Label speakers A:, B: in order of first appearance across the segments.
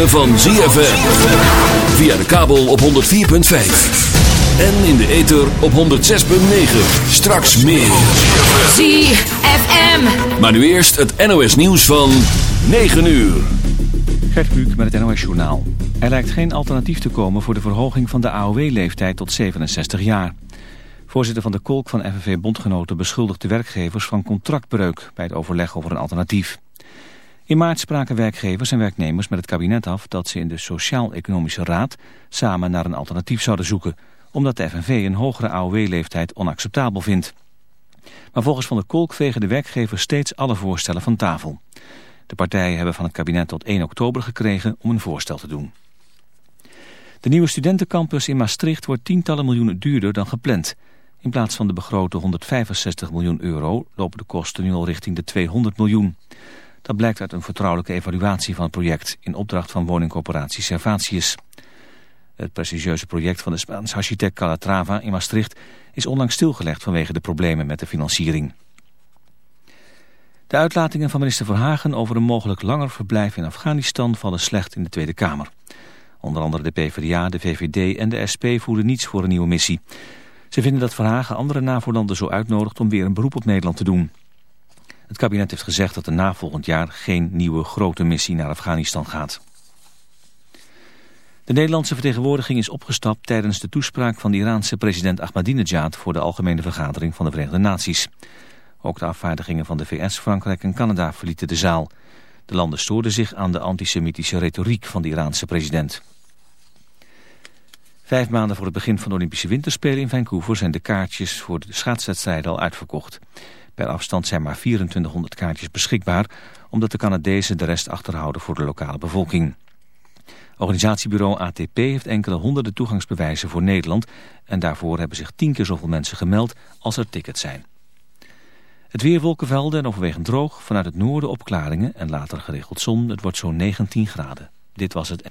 A: ritme van ZFM. Via de kabel op 104.5. En in de ether op 106.9. Straks meer.
B: ZFM.
A: Maar nu eerst het NOS nieuws van 9 uur.
C: Gert Kluk met het NOS Journaal. Er lijkt geen alternatief te komen voor de verhoging van de AOW-leeftijd tot 67 jaar. Voorzitter van de Kolk van FNV Bondgenoten beschuldigt de werkgevers van contractbreuk bij het overleg over een alternatief. In maart spraken werkgevers en werknemers met het kabinet af dat ze in de Sociaal-Economische Raad samen naar een alternatief zouden zoeken, omdat de FNV een hogere AOW-leeftijd onacceptabel vindt. Maar volgens Van der Kolk vegen de werkgevers steeds alle voorstellen van tafel. De partijen hebben van het kabinet tot 1 oktober gekregen om een voorstel te doen. De nieuwe studentencampus in Maastricht wordt tientallen miljoenen duurder dan gepland. In plaats van de begrote 165 miljoen euro lopen de kosten nu al richting de 200 miljoen. Dat blijkt uit een vertrouwelijke evaluatie van het project in opdracht van woningcorporatie Servatius. Het prestigieuze project van de Spaanse architect Calatrava in Maastricht is onlangs stilgelegd vanwege de problemen met de financiering. De uitlatingen van minister Verhagen over een mogelijk langer verblijf in Afghanistan vallen slecht in de Tweede Kamer. Onder andere de PvdA, de VVD en de SP voeren niets voor een nieuwe missie. Ze vinden dat Verhagen andere NAVO-landen zo uitnodigt om weer een beroep op Nederland te doen. Het kabinet heeft gezegd dat er na volgend jaar geen nieuwe grote missie naar Afghanistan gaat. De Nederlandse vertegenwoordiging is opgestapt tijdens de toespraak van de Iraanse president Ahmadinejad voor de Algemene Vergadering van de Verenigde Naties. Ook de afvaardigingen van de VS, Frankrijk en Canada verlieten de zaal. De landen stoorden zich aan de antisemitische retoriek van de Iraanse president. Vijf maanden voor het begin van de Olympische Winterspelen in Vancouver zijn de kaartjes voor de schaatswedstrijden al uitverkocht. Per afstand zijn maar 2400 kaartjes beschikbaar, omdat de Canadezen de rest achterhouden voor de lokale bevolking. Organisatiebureau ATP heeft enkele honderden toegangsbewijzen voor Nederland en daarvoor hebben zich tien keer zoveel mensen gemeld als er tickets zijn. Het weer wolkenvelden en overwegend droog, vanuit het noorden opklaringen en later geregeld zon. Het wordt zo'n 19 graden. Dit was het.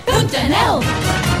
D: Route.nl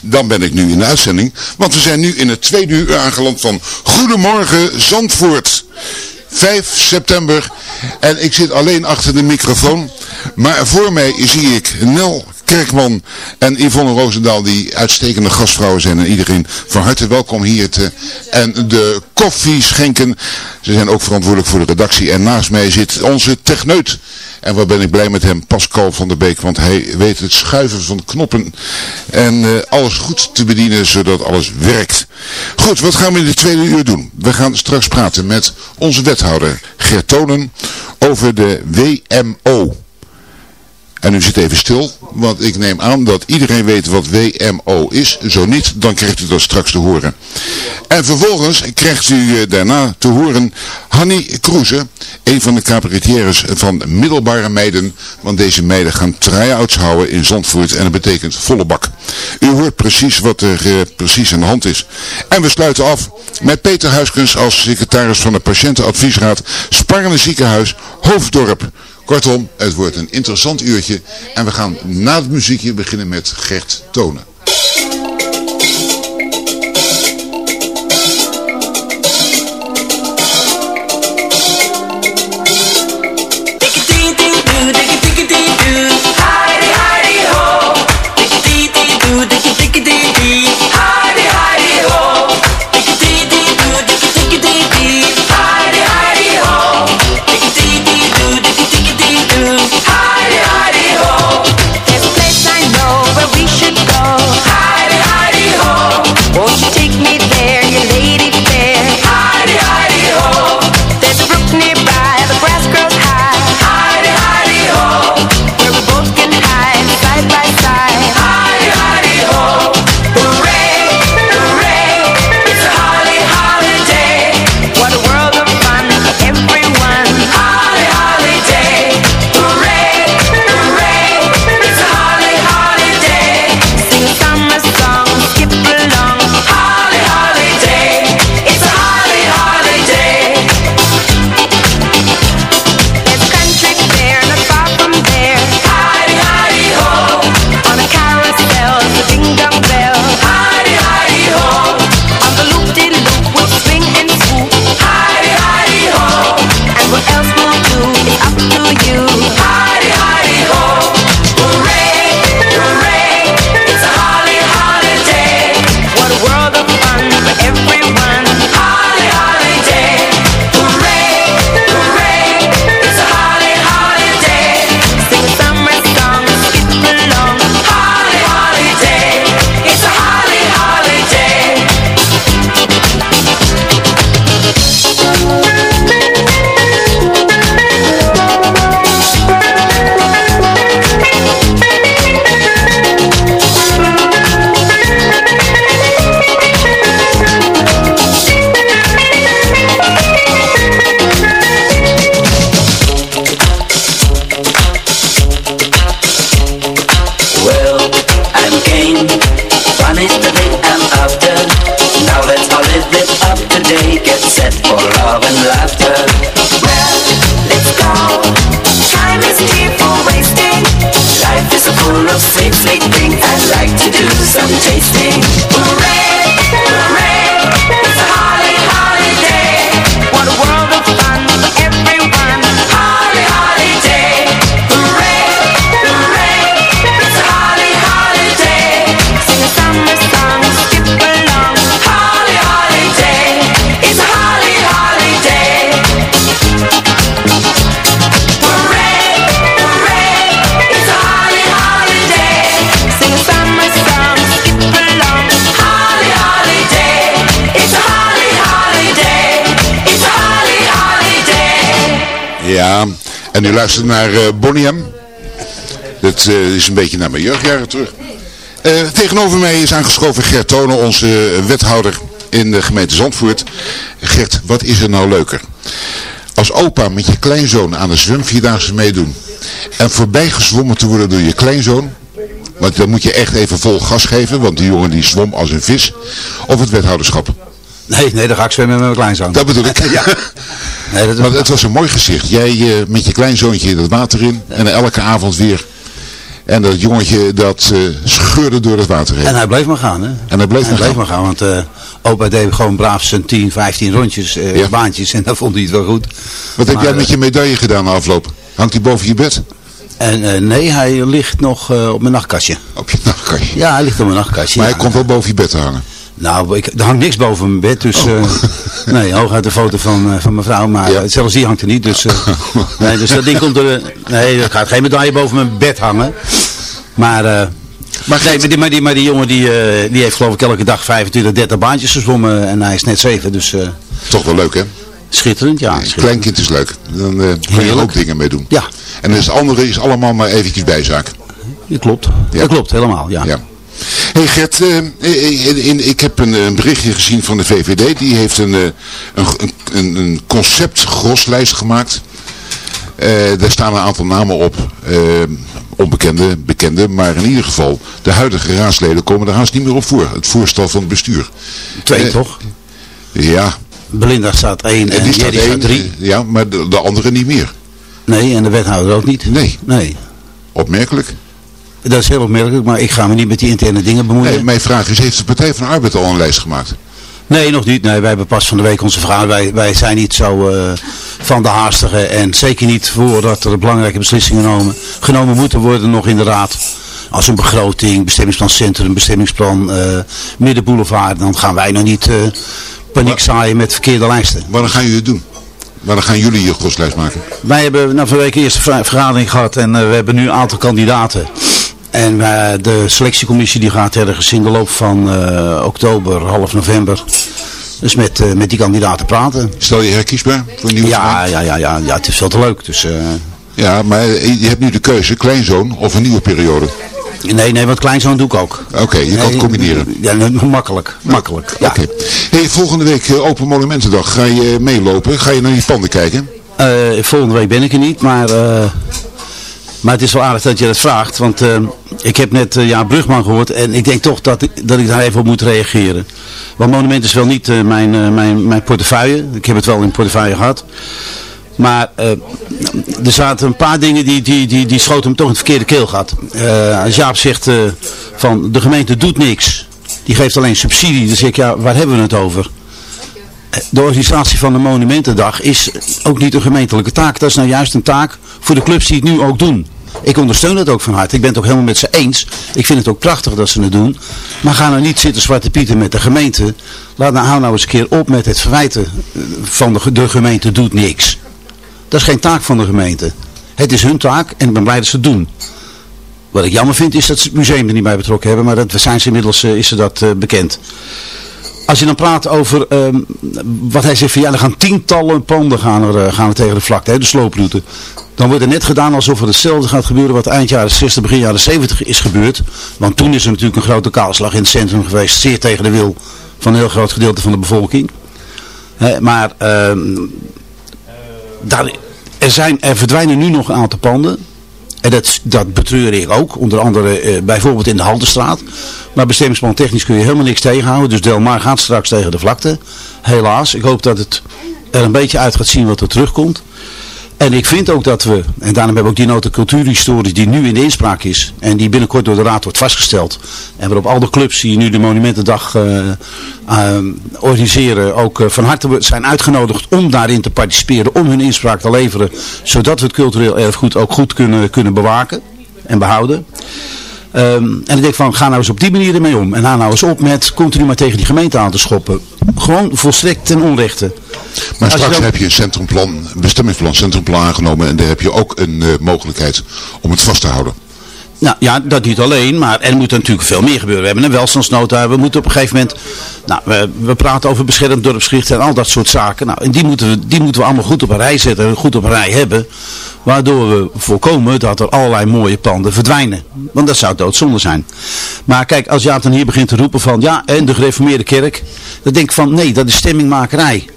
E: Dan ben ik nu in de uitzending. Want we zijn nu in het tweede uur aangeland van Goedemorgen Zandvoort. 5 september. En ik zit alleen achter de microfoon. Maar voor mij zie ik Nel Kerkman en Yvonne Roosendaal die uitstekende gastvrouwen zijn. En iedereen van harte welkom hier te, en de koffie schenken. Ze zijn ook verantwoordelijk voor de redactie. En naast mij zit onze techneut. En waar ben ik blij met hem, Pascal van der Beek. Want hij weet het schuiven van knoppen en eh, alles goed te bedienen zodat alles werkt. Goed, wat gaan we in de tweede uur doen? We gaan straks praten met onze wethouder Gert Tonen over de WMO. En u zit even stil, want ik neem aan dat iedereen weet wat WMO is. Zo niet, dan krijgt u dat straks te horen. En vervolgens krijgt u eh, daarna te horen Hanny Kroeze, een van de cabaretières van Middelbare Meiden. Want deze meiden gaan try-outs houden in Zandvoort en dat betekent volle bak. U hoort precies wat er eh, precies aan de hand is. En we sluiten af met Peter Huiskens als secretaris van de patiëntenadviesraad Sparrende Ziekenhuis Hoofddorp. Kortom, het wordt een interessant uurtje en we gaan na het muziekje beginnen met Gert Tonen. Ja, en u luistert naar M. Dat eh, is een beetje naar mijn jeugdjaren terug. Eh, tegenover mij is aangeschoven Gert Tonen, onze wethouder in de gemeente Zandvoort. Gert, wat is er nou leuker? Als opa met je kleinzoon aan de zwemvierdaagse meedoen en voorbij gezwommen te worden door je kleinzoon, want dan moet je echt even vol gas geven, want die jongen die zwom als een vis, of het wethouderschap.
F: Nee, nee, dan ga ik zwemmen met mijn kleinzoon.
E: Dat bedoel ik.
F: ja. Nee, dat
E: Want het was een mooi gezicht. Jij eh, met je kleinzoontje het water in en elke avond weer. En dat jongetje dat eh, scheurde door het water heen.
F: En hij bleef maar gaan, hè?
E: En hij bleef maar
F: bleef
E: gaan.
F: maar gaan, want eh opa deed gewoon braaf zijn 10, 15 rondjes,
E: Ja.
F: baantjes. En dan vond hij het wel goed.
E: Wat heb
F: Maar,
E: jij met je medaille gedaan na afloop? Hangt die boven je bed?
F: En nee, hij ligt nog op mijn nachtkastje.
E: Op je nachtkastje?
F: Ja, hij ligt op mijn nachtkastje.
E: Maar
F: ja.
E: hij komt wel boven je bed te hangen.
F: Nou, ik, er hangt niks boven mijn bed, dus...
E: Oh.
F: eh, nee, hooguit de foto van, eh, van mijn vrouw, maar eh, zelfs die hangt er niet. Dus, eh, nee, dus dat ding komt er... eh, nee, er gaat geen medaille boven mijn bed hangen. Maar... eh,
E: Maar,
F: Nee, maar die, maar die, maar die jongen die, eh, die heeft geloof ik elke dag 25, 30 baantjes gezwommen en hij is net 7, dus eh,
E: Toch wel leuk, hè?
F: schitterend, ja. Schitterend.
E: kleinkind is leuk. Dan eh kan je er ook dingen mee doen.
F: Ja.
E: En het andere is allemaal maar eventjes bijzaak.
F: Dat klopt,
E: Ja.
F: dat klopt helemaal, ja.
E: Ja. Hey Gert, eh, in, in- ik heb een, een berichtje gezien van de VVD. Die heeft een, eh, een, een, een concept groslijst gemaakt. Eh, daar staan een aantal namen op. eh, onbekende, bekende. Maar in ieder geval, de huidige raadsleden komen er haast niet meer op voor. Het voorstel van het bestuur.
F: Twee
E: Eh,
F: toch?
E: Ja.
F: Belinda staat 1
E: En
F: en
E: die staat één.
F: 3.
E: eh, Ja, maar de, de andere niet meer.
F: Nee, en de wethouder ook niet.
E: Nee.
F: Nee.
E: Opmerkelijk.
F: Dat is heel opmerkelijk, maar ik ga me niet met die interne dingen bemoeien.
E: Nee, mijn vraag is, heeft de Partij van de Arbeid al een lijst gemaakt?
F: Nee, nog niet. Nee, wij hebben pas van de week onze vergadering. Wij, wij zijn niet zo eh, van de haastige en zeker niet voordat er belangrijke beslissingen genomen, genomen moeten worden nog in de raad. Als een begroting, bestemmingsplan centrum, bestemmingsplan eh middenboulevard, dan gaan wij nog niet eh, paniek zaaien met verkeerde lijsten.
E: Wanneer gaan jullie het doen? Wanneer gaan jullie je groslijst maken?
F: Wij hebben nou, van de week de eerste ver- vergadering gehad en eh, we hebben nu een aantal kandidaten. En eh, de selectiecommissie die gaat ergens in de loop van eh, oktober, half november, dus met, eh, met die kandidaten praten.
E: Stel je herkiesbaar voor een nieuwe
F: Ja, ja, ja, ja, ja, het is veel te leuk. Dus,
E: Ja, maar je hebt nu de keuze, kleinzoon of een nieuwe periode.
F: nee, nee, want kleinzoon doe ik ook.
E: Oké, je kan het combineren.
F: Ja, makkelijk, makkelijk. Ja.
E: Oké. Hey, volgende week Open Monumentendag. Ga je meelopen? Ga je naar die panden kijken?
F: Volgende week ben ik er niet, maar, maar het is wel aardig dat je dat vraagt. Want ik heb net eh, ja, Brugman gehoord en ik denk toch dat ik, dat ik daar even op moet reageren. Want monument is wel niet eh, mijn, eh, mijn, mijn portefeuille. Ik heb het wel in portefeuille gehad. Maar er zaten een paar dingen die, die, die, die schoten hem toch in het verkeerde keelgat. Eh als Jaap zegt van de gemeente doet niks. Die geeft alleen subsidie. Zeg ik ja, waar hebben we het over? de organisatie van de Monumentendag is ook niet een gemeentelijke taak. Dat is nou juist een taak voor de clubs die het nu ook doen. Ik ondersteun het ook van harte. Ik ben het ook helemaal met ze eens. Ik vind het ook prachtig dat ze het doen. Maar ga nou niet zitten zwarte pieten met de gemeente. Laat nou, hou nou eens een keer op met het verwijten eh, van de, gemeente doet niks. Dat is geen taak van de gemeente. Het is hun taak en ik ben blij dat ze het doen. Wat ik jammer vind is dat ze het museum er niet bij betrokken hebben. Maar dat zijn ze inmiddels eh, is ze dat eh, bekend. Als je dan praat over ehm, wat hij zegt van ja, er gaan tientallen panden gaan er, eh, gaan tegen de vlakte, hè, de slooproute. Dan wordt er net gedaan alsof er hetzelfde gaat gebeuren wat eind jaren 60, begin jaren 70 is gebeurd. Want toen is er natuurlijk een grote kaalslag in het centrum geweest, zeer tegen de wil van een heel groot gedeelte van de bevolking. Hè, maar ehm, daar, er, zijn, er verdwijnen nu nog een aantal panden. En dat, dat betreur ik ook, onder andere eh, bijvoorbeeld in de Haldenstraat. Maar bestemmingsplan technisch kun je helemaal niks tegenhouden. Dus Delmar gaat straks tegen de vlakte. Helaas. Ik hoop dat het er een beetje uit gaat zien wat er terugkomt. En ik vind ook dat we, en daarom hebben we ook die nota cultuurhistorie die nu in de inspraak is. En die binnenkort door de raad wordt vastgesteld. En waarop al de clubs die nu de Monumentendag eh, eh, organiseren ook eh, van harte zijn uitgenodigd om daarin te participeren. Om hun inspraak te leveren. Zodat we het cultureel erfgoed ook goed kunnen, kunnen bewaken en behouden. Ehm, en ik denk van, ga nou eens op die manier ermee om. En hou nou eens op met continu maar tegen die gemeente aan te schoppen. Gewoon volstrekt ten onrechte.
E: Maar straks
F: dan-
E: heb je een centrumplan, een bestemmingsplan, centrumplan aangenomen en daar heb je ook een eh, mogelijkheid om het vast te houden.
F: Nou ja, dat niet alleen, maar er moet natuurlijk veel meer gebeuren. We hebben een welstandsnota, we moeten op een gegeven moment, nou, we, we praten over beschermd dorpsgericht en al dat soort zaken. Nou, en die moeten, we, die moeten we allemaal goed op een rij zetten en goed op een rij hebben. Waardoor we voorkomen dat er allerlei mooie panden verdwijnen. Want dat zou doodzonde zijn. Maar kijk, als Jaap dan hier begint te roepen van, ja, en de gereformeerde kerk. Dan denk ik van, nee, dat is stemmingmakerij.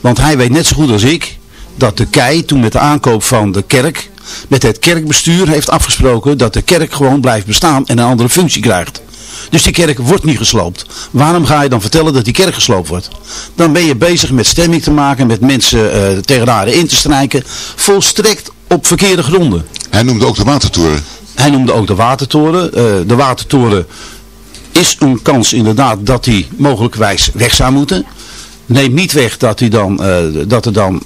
F: Want hij weet net zo goed als ik, dat de KEI toen met de aankoop van de kerk met het kerkbestuur heeft afgesproken dat de kerk gewoon blijft bestaan en een andere functie krijgt. Dus die kerk wordt niet gesloopt. Waarom ga je dan vertellen dat die kerk gesloopt wordt? Dan ben je bezig met stemming te maken, met mensen eh, tegen de in te strijken. Volstrekt op verkeerde gronden.
E: Hij noemde ook de watertoren.
F: Hij noemde ook de watertoren. Eh, de watertoren is een kans inderdaad dat die mogelijkwijs weg zou moeten. Neemt niet weg dat, hij dan, eh, dat er dan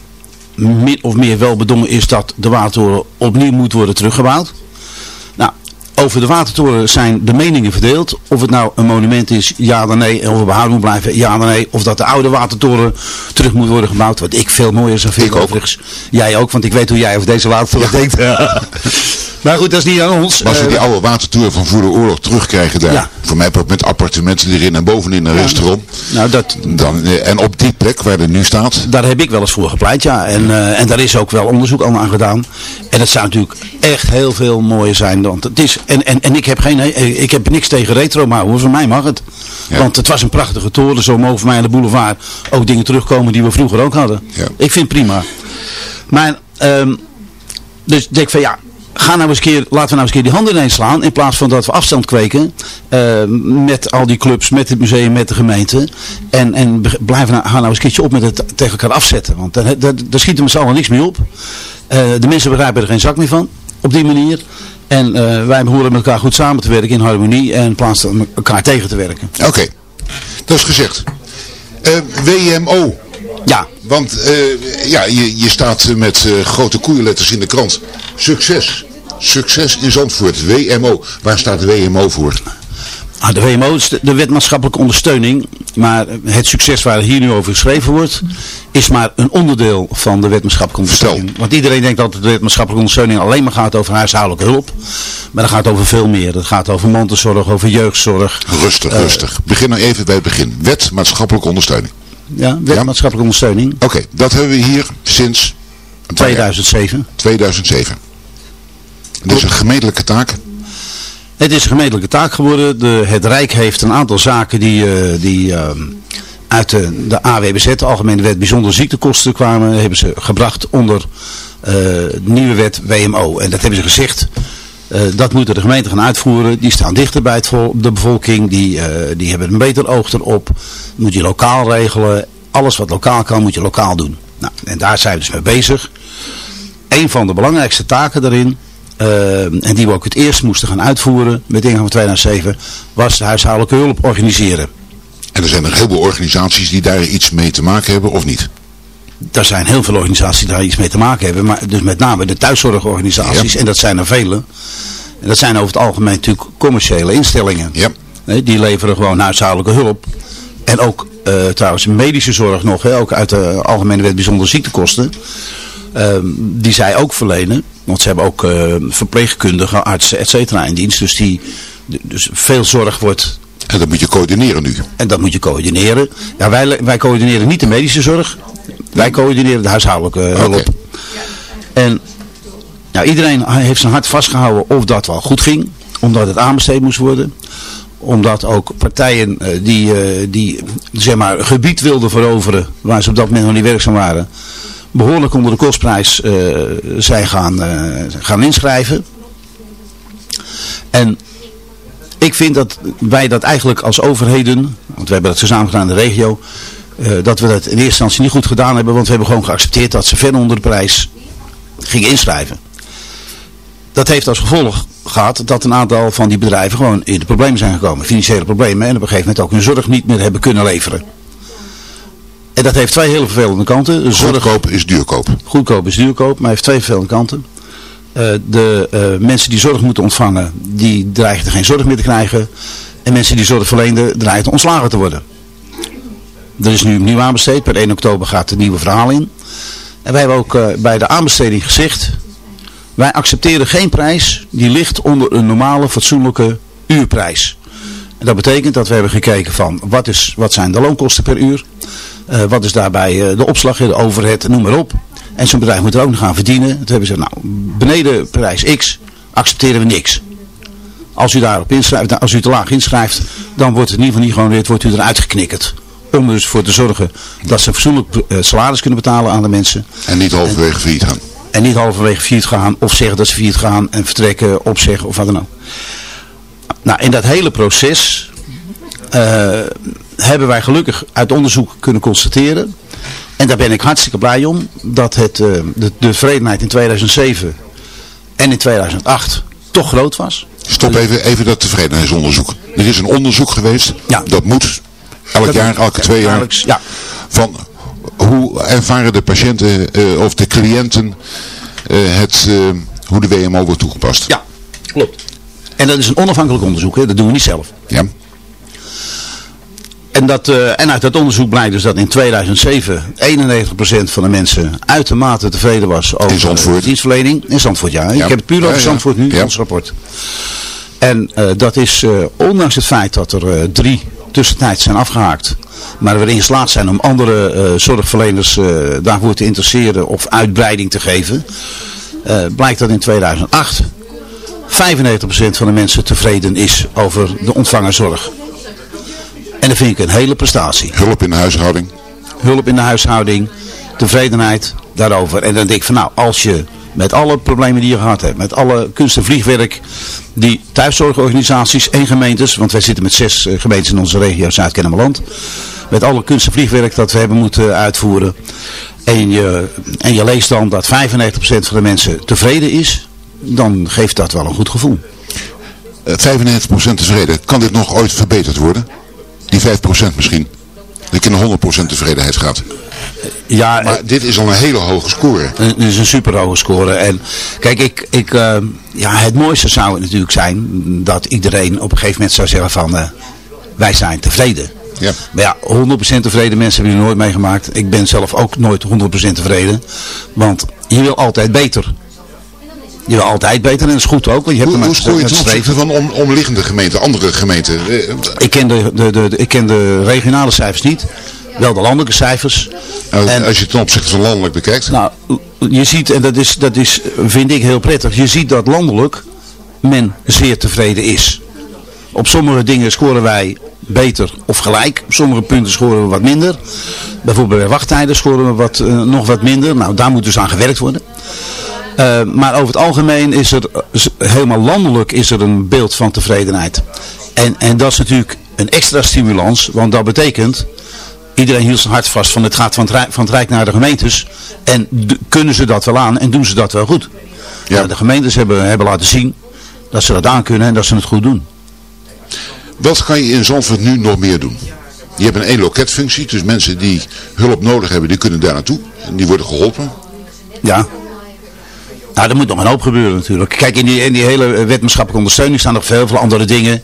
F: min of meer wel bedongen is dat de watertoren opnieuw moet worden teruggebouwd. Nou, over de watertoren zijn de meningen verdeeld. Of het nou een monument is, ja dan nee. Of het behouden moet blijven, ja dan nee. Of dat de oude watertoren terug moet worden gebouwd. Wat ik veel mooier zou vinden overigens. Jij ook, want ik weet hoe jij over deze watertoren denkt. maar goed, dat is niet aan ons.
E: Maar als we
F: Eh,
E: die oude watertoren van voor de oorlog terugkrijgen daar.
F: Ja.
E: Voor mij ook met appartementen erin en bovenin een restaurant.
F: Nou, dat,
E: Dan, eh, en op die plek waar het nu staat.
F: Daar heb ik wel eens voor gepleit, ja. En, eh, en daar is ook wel onderzoek al aan gedaan. En het zou natuurlijk echt heel veel mooier zijn. Want het is, en, en, en ik heb geen, ik heb niks tegen retro, maar hoor, voor mij mag het. Want het was een prachtige toren. Zo mogen voor mij aan de boulevard ook dingen terugkomen die we vroeger ook hadden. Ik vind het prima. Maar, ehm, dus ik denk van ja, ga nou eens een keer, laten we nou eens een keer die handen ineens slaan. In plaats van dat we afstand kweken eh, met al die clubs, met het museum, met de gemeente. En, en blijven nou, gaan nou eens een keertje op met het tegen elkaar afzetten. Want daar, daar, daar schieten we z'n allen niks mee op. Eh, de mensen begrijpen er geen zak meer van, op die manier. En eh, wij behoren met elkaar goed samen te werken in harmonie en in plaats van elkaar tegen te werken.
E: Oké, dat is gezegd. WMO.
F: Ja.
E: Want eh, ja, je, je staat met eh, grote koeienletters in de krant. Succes. Succes in Zandvoort. WMO. Waar staat WMO voor?
F: Ah, de WMO is de, de wet maatschappelijke ondersteuning. Maar het succes waar hier nu over geschreven wordt, is maar een onderdeel van de wet maatschappelijke ondersteuning. Want iedereen denkt dat de wet maatschappelijke ondersteuning alleen maar gaat over huishoudelijke hulp. Maar dat gaat over veel meer. Dat gaat over mantelzorg, over jeugdzorg.
E: Rustig,
F: Eh,
E: rustig. Begin nou even bij het begin. Wet maatschappelijke ondersteuning.
F: Ja, wet maatschappelijke ondersteuning.
E: Oké, dat hebben we hier sinds... een paar jaar.
F: 2007.
E: 2007. Dat is een gemeentelijke taak.
F: Het is een gemeentelijke taak geworden. De, het Rijk heeft een aantal zaken die, eh, die ehm, uit de, de AWBZ, de Algemene Wet Bijzondere Ziektekosten, kwamen. Hebben ze gebracht onder eh, de nieuwe wet WMO. En dat hebben ze gezegd. Eh, dat moeten de gemeenten gaan uitvoeren. Die staan dichter bij het de bevolking. Die, eh, die hebben een beter oog erop. Moet je lokaal regelen. Alles wat lokaal kan, moet je lokaal doen. Nou, en daar zijn we dus mee bezig. Een van de belangrijkste taken daarin eh, en die we ook het eerst moesten gaan uitvoeren met ingang van 2007, was de huishoudelijke hulp organiseren.
E: En er zijn er heel veel organisaties die daar iets mee te maken hebben, of niet?
F: Er zijn heel veel organisaties die daar iets mee te maken hebben, maar dus met name de thuiszorgorganisaties, en dat zijn er vele. En dat zijn over het algemeen natuurlijk commerciële instellingen. Nee, die leveren gewoon huishoudelijke hulp. En ook eh, trouwens medische zorg nog, hè, ook uit de Algemene Wet Bijzondere Ziektekosten. Ehm, die zij ook verlenen. Want ze hebben ook eh, verpleegkundigen, artsen, et cetera in dienst. Dus, die, dus veel zorg wordt...
E: En dat moet je coördineren nu.
F: En dat moet je coördineren. Ja, wij, wij coördineren niet de medische zorg. Wij coördineren de huishoudelijke hulp. En ja, iedereen heeft zijn hart vastgehouden of dat wel goed ging. Omdat het aanbesteed moest worden. Omdat ook partijen eh, die, eh, die zeg maar, gebied wilden veroveren. Waar ze op dat moment nog niet werkzaam waren. Behoorlijk onder de kostprijs eh, zijn gaan, eh, gaan inschrijven. En ik vind dat wij dat eigenlijk als overheden, want we hebben dat samen gedaan in de regio, eh, dat we dat in eerste instantie niet goed gedaan hebben, want we hebben gewoon geaccepteerd dat ze ver onder de prijs gingen inschrijven. Dat heeft als gevolg gehad dat een aantal van die bedrijven gewoon in de problemen zijn gekomen, financiële problemen, en op een gegeven moment ook hun zorg niet meer hebben kunnen leveren. En dat heeft twee hele vervelende kanten. Zorg,
E: Goedkoop is duurkoop.
F: Goedkoop is duurkoop, maar heeft twee vervelende kanten. Eh, de eh, mensen die zorg moeten ontvangen, die dreigen geen zorg meer te krijgen. En mensen die zorg verleenden, dreigen ontslagen te worden. Er is nu opnieuw aanbesteed. Per 1 oktober gaat het nieuwe verhaal in. En wij hebben ook eh, bij de aanbesteding gezegd Wij accepteren geen prijs die ligt onder een normale fatsoenlijke uurprijs. En dat betekent dat we hebben gekeken van wat, is, wat zijn de loonkosten per uur. eh, wat is daarbij eh, de opslag, de overhead, noem maar op. En zo'n bedrijf moet er ook nog gaan verdienen. Toen hebben ze gezegd, nou, beneden prijs X accepteren we niks. Als u daarop inschrijft, als u te laag inschrijft, dan wordt het in ieder geval niet gehonoreerd, wordt u eruit geknikkerd. Om er dus voor te zorgen dat ze fatsoenlijk eh, salaris kunnen betalen aan de mensen.
E: En niet halverwege failliet gaan.
F: En niet halverwege failliet gaan of zeggen dat ze failliet gaan en vertrekken, opzeggen of wat dan ook. Nou, in dat hele proces eh, hebben wij gelukkig uit onderzoek kunnen constateren. En daar ben ik hartstikke blij om. Dat het, eh, de, de vredenheid in 2007 en in 2008 toch groot was.
E: Stop even, even dat tevredenheidsonderzoek. Er is een onderzoek geweest.
F: Ja.
E: Dat moet. Elk
F: Dat
E: jaar, elke twee jaar.
F: Jaarlijks, ja.
E: Van hoe ervaren de patiënten eh, of de cliënten eh, het, eh, hoe de WMO wordt toegepast.
F: Ja, klopt. En dat is een onafhankelijk onderzoek, hè? dat doen we niet zelf.
E: Ja.
F: En, dat, en uit dat onderzoek blijkt dus dat in 2007 91% van de mensen uitermate tevreden was over de dienstverlening. In Zandvoort, ja.
E: Ja.
F: Ik heb het puur over
E: Ja, ja.
F: Zandvoort nu,
E: Ja.
F: ons rapport. En dat is, ondanks het feit dat er drie tussentijds zijn afgehaakt, maar we erin geslaagd zijn om andere eh, zorgverleners eh, daarvoor te interesseren of uitbreiding te geven, eh, blijkt dat in 2008 95% van de mensen tevreden is over de ontvangen zorg. En dat vind ik een hele prestatie.
E: Hulp in de huishouding.
F: Hulp in de huishouding, tevredenheid daarover. En dan denk ik van nou, als je met alle problemen die je gehad hebt, met alle kunst- en vliegwerk die thuiszorgorganisaties en gemeentes, want wij zitten met zes eh, gemeentes in onze regio Zuid-Kennemerland, met alle kunst- en vliegwerk dat we hebben moeten uitvoeren. En je, en je leest dan dat 95% van de mensen tevreden is, dan geeft dat wel een goed gevoel.
E: Eh, 95% tevreden. Kan dit nog ooit verbeterd worden? Die 5% misschien. Dat ik in de 100% tevredenheid gaat.
F: Ja,
E: Maar dit is al een hele hoge score.
F: Het is een super hoge score. En kijk, ik, ik, eh, ja, het mooiste zou het natuurlijk zijn dat iedereen op een gegeven moment zou zeggen van eh, wij zijn tevreden.
E: Ja.
F: Maar ja, 100% tevreden mensen hebben jullie nooit meegemaakt. Ik ben zelf ook nooit 100% tevreden. Want je wil altijd beter. Je wil altijd beter en dat is goed ook. Want je hebt
E: Hoe, hoe scoor je
F: het
E: ten opzichte van om, omliggende gemeenten, andere gemeenten? Eh,
F: Ik ken de, de, de, de- ik ken de regionale cijfers niet. Wel de landelijke cijfers.
E: nou,
F: En-
E: als je het ten opzichte van landelijk bekijkt.
F: Nou, je ziet, en dat is, dat is, vind ik heel prettig, je ziet dat landelijk men zeer tevreden is. Op sommige dingen scoren wij beter of gelijk. Op sommige punten scoren we wat minder. Bijvoorbeeld bij wachttijden scoren we wat, eh, nog wat minder. Nou, daar moet dus aan gewerkt worden. Eh, maar over het algemeen is er, helemaal landelijk is er een beeld van tevredenheid. En, en dat is natuurlijk een extra stimulans, want dat betekent, iedereen hield zijn hart vast van het gaat van het, Rijk, van het Rijk naar de gemeentes. En kunnen ze dat wel aan en doen ze dat wel goed.
E: Ja.
F: Nou, de gemeentes hebben, hebben laten zien dat ze dat aan kunnen en dat ze het goed doen.
E: Wat kan je in Zandvoort nu nog meer doen? Je hebt een één loketfunctie, dus mensen die hulp nodig hebben, die kunnen daar naartoe. En die worden geholpen.
F: Ja. Nou, er moet nog een hoop gebeuren natuurlijk. Kijk, in die, in die hele wetenschappelijke ondersteuning staan nog veel, veel andere dingen.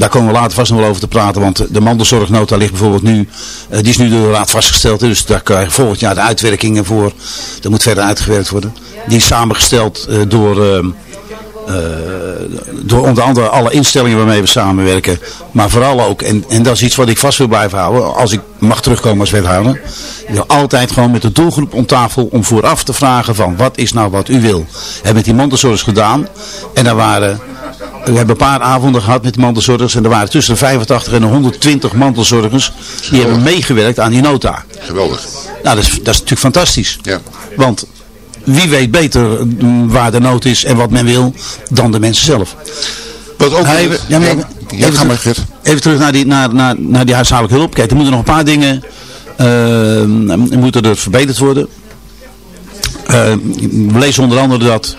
F: Daar komen we later vast nog wel over te praten. Want de mantelzorgnota ligt bijvoorbeeld nu, eh, die is nu door de raad vastgesteld. Dus daar krijg je volgend jaar de uitwerkingen voor. Dat moet verder uitgewerkt worden. Die is samengesteld eh, door, eh, eh, door onder andere alle instellingen waarmee we samenwerken. Maar vooral ook, en, en dat is iets wat ik vast wil blijven houden. Als ik mag terugkomen als wethouder. Ik wil altijd gewoon met de doelgroep om tafel om vooraf te vragen van wat is nou wat u wil. We hebben met die mantelzorgers gedaan. En daar waren we hebben een paar avonden gehad met mantelzorgers en er waren tussen de 85 en de 120 mantelzorgers die hebben meegewerkt aan die nota.
E: Geweldig.
F: Nou, dat is, dat is natuurlijk fantastisch.
E: Ja.
F: Want wie weet beter mm, waar de nood is en wat men wil dan de mensen zelf.
E: Wat ook...
F: Hij- ja, maar
E: ja,
F: even-
E: ja,
F: even
E: maar
F: terug-. Even terug naar die, naar, naar, naar die huishoudelijke hulp. Kijk, er moeten nog een paar dingen eh, moeten er verbeterd worden. Eh, we lezen onder andere dat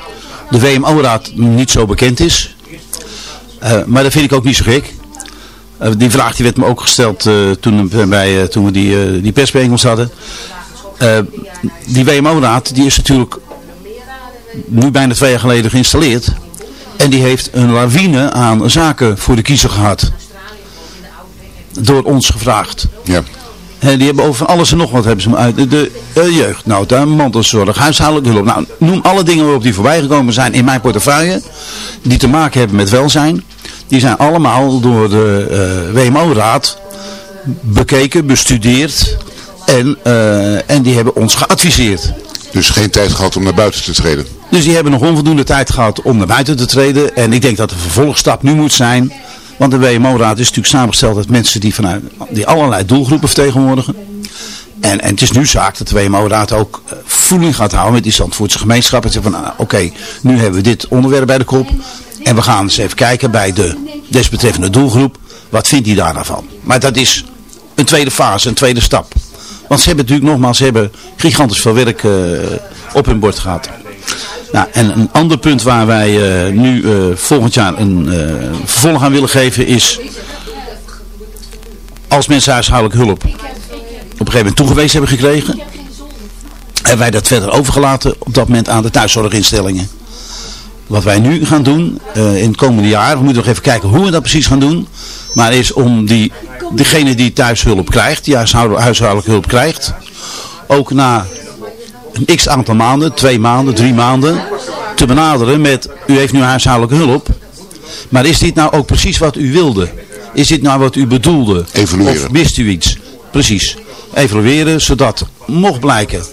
F: de WMO-raad niet zo bekend is. Eh, maar dat vind ik ook niet zo gek. Eh, die vraag die werd me ook gesteld eh, toen, bij, toen we die, die persbijeenkomst hadden. Die WMO-raad die is natuurlijk nu bijna twee jaar geleden geïnstalleerd. En die heeft een lawine aan zaken voor de kiezer gehad. Door ons gevraagd.
E: Ja.
F: En die hebben over alles en nog wat hebben ze uit. De, de eh, jeugdnota, mantelzorg, huishoudelijke hulp. Nou, noem alle dingen waarop die voorbij gekomen zijn in mijn portefeuille. Die te maken hebben met welzijn. Die zijn allemaal door de eh, WMO-raad bekeken, bestudeerd. En, eh, en die hebben ons geadviseerd.
E: Dus geen tijd gehad om naar buiten te treden.
F: Dus die hebben nog onvoldoende tijd gehad om naar buiten te treden. En ik denk dat de vervolgstap nu moet zijn. Want de WMO-raad is natuurlijk samengesteld uit mensen die, vanuit, die allerlei doelgroepen vertegenwoordigen. En, en het is nu zaak dat de WMO-raad ook eh, voeling gaat houden met die Zandvoortse gemeenschap. En zeggen van, nou, oké, nu hebben we dit onderwerp bij de kop. En we gaan eens even kijken bij de desbetreffende doelgroep. Wat vindt die daar nou? Maar dat is een tweede fase, een tweede stap. Want ze hebben natuurlijk nogmaals, ze hebben gigantisch veel werk eh, op hun bord gehad. Nou, en een ander punt waar wij eh, nu eh, volgend jaar een eh, vervolg aan willen geven is... Als mensen huishoudelijke hulp op een gegeven moment toegewezen hebben gekregen... hebben wij dat verder overgelaten op dat moment aan de thuiszorginstellingen. Wat wij nu gaan doen in het komende jaar, we moeten nog even kijken hoe we dat precies gaan doen... maar is om die, degene die thuishulp krijgt, die huishoud- huishoudelijke hulp krijgt... ook na een x aantal maanden, twee maanden, drie maanden, te benaderen met u heeft nu huishoudelijke hulp. Maar is dit nou ook precies wat u wilde? Is dit nou wat u bedoelde?
E: Evalueren.
F: Of mist u iets? Precies. Evalueren, zodat mocht blijken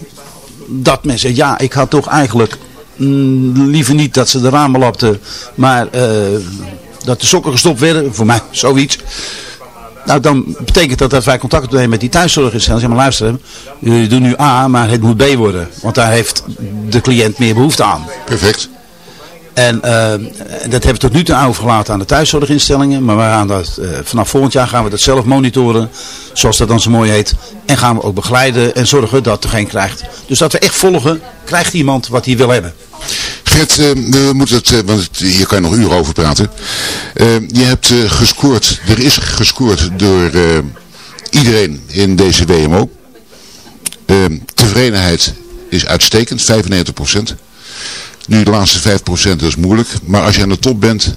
F: dat men zegt, ja, ik had toch eigenlijk mm, liever niet dat ze de ramen lapten, maar eh, dat de sokken gestopt werden, voor mij zoiets. Nou, dan betekent dat dat wij contact opnemen met die thuiszorginstelling. Zeg maar, luisteren, jullie doen nu A, maar het moet B worden. Want daar heeft de cliënt meer behoefte aan.
E: Perfect.
F: En eh, dat hebben we tot nu toe overgelaten aan de thuiszorginstellingen. Maar we gaan dat, eh, vanaf volgend jaar gaan we dat zelf monitoren. Zoals dat dan zo mooi heet. En gaan we ook begeleiden en zorgen dat er geen krijgt. Dus dat we echt volgen, krijgt iemand wat hij wil hebben.
E: Eh, we moeten het, eh, want hier kan je nog uren over praten. Eh, je hebt gescoord, er is gescoord door iedereen in deze WMO. Tevredenheid is uitstekend, 95%. Nu de laatste 5% dat is moeilijk. Maar als je aan de top bent,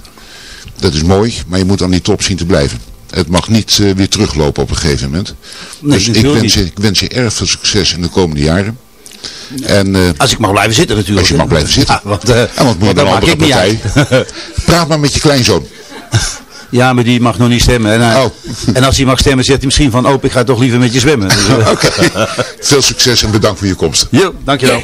E: dat is mooi. Maar je moet aan die top zien te blijven. Het mag niet weer teruglopen op een gegeven moment.
F: Nee,
E: dus ik wens, je, ik wens je erg veel succes in de komende jaren. En, eh,
F: Als ik mag blijven zitten natuurlijk.
E: Als je mag blijven zitten.
F: Ja, want, eh,
E: en wat moet je
F: want maak
E: andere partij? Praat maar met je kleinzoon.
F: Ja, maar die mag nog niet stemmen. En, hij-
E: Oh.
F: en als hij mag stemmen, zegt hij misschien van, oh, ik ga toch liever met je zwemmen. Dus,
E: Oké. Veel succes en bedankt voor je komst.
F: Jo, dankjewel.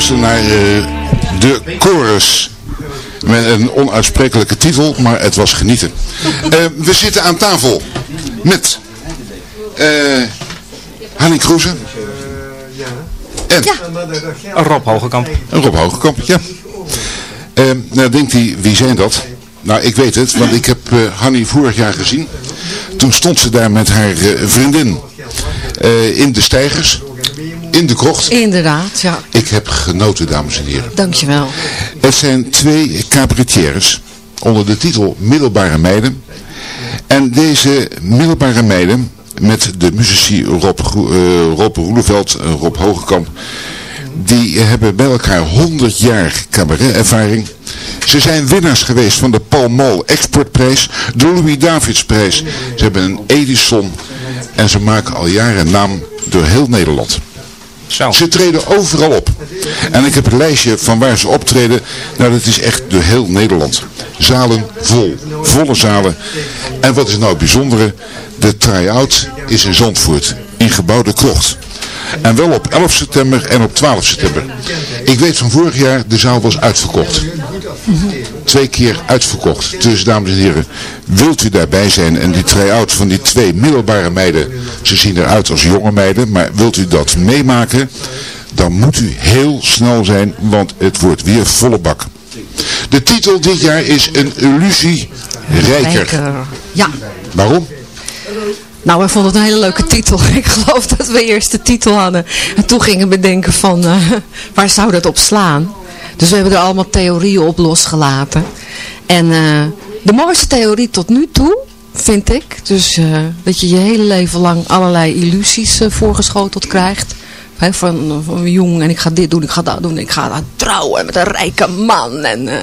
E: Luisteren naar eh, de chorus. Met een onuitsprekelijke titel, maar het was genieten. Eh, we zitten aan tafel met eh Hannie Kroeze. En
G: Rob Hogekamp.
E: en Rob Hogekamp, ja. Nou denkt hij, wie zijn dat? Nou, ik weet het, want ik heb eh Hannie vorig jaar gezien. Toen stond ze daar met haar eh, vriendin eh, in de stijgers, in de krocht.
H: Inderdaad, ja.
E: Ik heb genoten, dames en heren.
H: Dankjewel.
E: Het zijn twee cabaretières onder de titel Middelbare Meiden. En deze Middelbare Meiden met de muzici Rob, eh, Rob Roeleveld en Rob Hogekamp. Die hebben bij elkaar 100 jaar cabaretervaring. Ze zijn winnaars geweest van de Paul Mol Exportprijs, de Louis Davidsprijs. Ze hebben een Edison en ze maken al jaren naam door heel Nederland. Ze treden overal op. En ik heb een lijstje van waar ze optreden. Nou, dat is echt door heel Nederland. Zalen vol. Volle zalen. En wat is nou het bijzondere? De try-out is in Zandvoort. In gebouwde krocht. En wel op 11 september en op 12 september. Ik weet van vorig jaar, de zaal was uitverkocht. Twee keer uitverkocht. Dus dames en heren, wilt u daarbij zijn en die try-out van die twee middelbare meiden, ze zien eruit als jonge meiden, maar wilt u dat meemaken, dan moet u heel snel zijn, want het wordt weer volle bak. De titel dit jaar is Een illusie rijker.
H: Rijker. Ja.
E: Waarom?
H: Nou, wij vonden het een hele leuke titel. Ik geloof dat we eerst de titel hadden. En toen gingen we denken van, eh, waar zou dat op slaan? Dus we hebben er allemaal theorieën op losgelaten. En eh, de mooiste theorie tot nu toe, vind ik, dus eh, dat je je hele leven lang allerlei illusies voorgeschoteld krijgt. Van, van jong en ik ga dit doen, ik ga dat doen, ik ga trouwen met een rijke man. En, eh,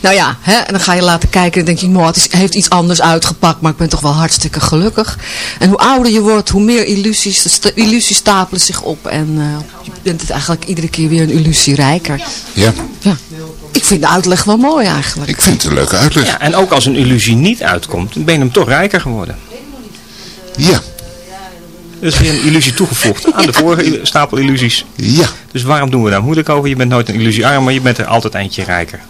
H: nou ja, hè, en dan ga je laten kijken en dan denk je, "Mooi, het is, heeft iets anders uitgepakt, maar ik ben toch wel hartstikke gelukkig. En hoe ouder je wordt, hoe meer illusies, illusies stapelen zich op. En eh, je bent het eigenlijk iedere keer weer een illusie rijker.
E: Ja,
H: Ja. Ik vind de uitleg wel mooi eigenlijk.
E: ik vind het een leuke uitleg.
G: Ja, en ook als een illusie niet uitkomt, ben je hem toch rijker geworden.
E: Ja.
G: Er is weer een illusie toegevoegd aan de vorige stapel illusies.
E: Ja.
G: Dus waarom doen we daar moeilijk over? Je bent nooit een illusie arm, maar je bent er altijd eentje rijker.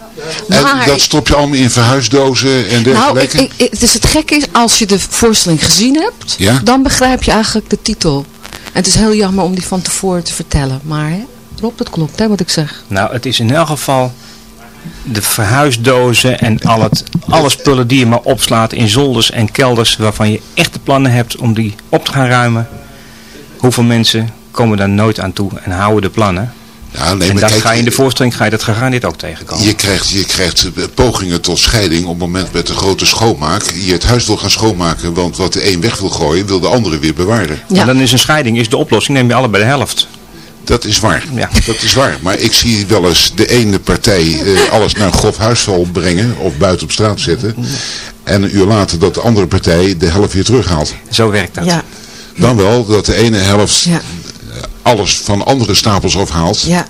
E: En
H: Maar
E: dat stop je allemaal in verhuisdozen en
H: Nou, ik,
E: dergelijke?
H: ik, ik- dus het gekke is, als je de voorstelling gezien hebt,
E: Ja?
H: dan begrijp je eigenlijk de titel. En het is heel jammer om die van tevoren te vertellen. Maar hè, Rob, dat klopt hè, wat ik zeg.
G: Nou, het is in elk geval de verhuisdozen en al het, alle spullen die je maar opslaat in zolders en kelders waarvan je echte plannen hebt om die op te gaan ruimen. Hoeveel mensen komen daar nooit aan toe en houden de plannen?
E: Ja, nee,
G: en
E: maar
G: dat
E: kijk,
G: ga je in de voorstelling ga je dat gegarandeerd ook tegenkomen.
E: Je krijgt, je krijgt eh, pogingen tot scheiding op het moment met de grote schoonmaak. Je het huis wil gaan schoonmaken, want wat de een weg wil gooien, wil de andere weer bewaren.
G: Maar dan is een scheiding, is de oplossing, neem je allebei de helft.
E: Dat is waar.
G: Ja.
E: Dat is waar. Maar ik zie wel eens de ene partij eh, alles naar een grof huisval brengen of buiten op straat zetten. En een uur later dat de andere partij de helft weer terughaalt.
G: Zo werkt dat.
H: Ja,
E: Dan wel dat de ene helft
H: ja,
E: alles van andere stapels afhaalt.
H: ja.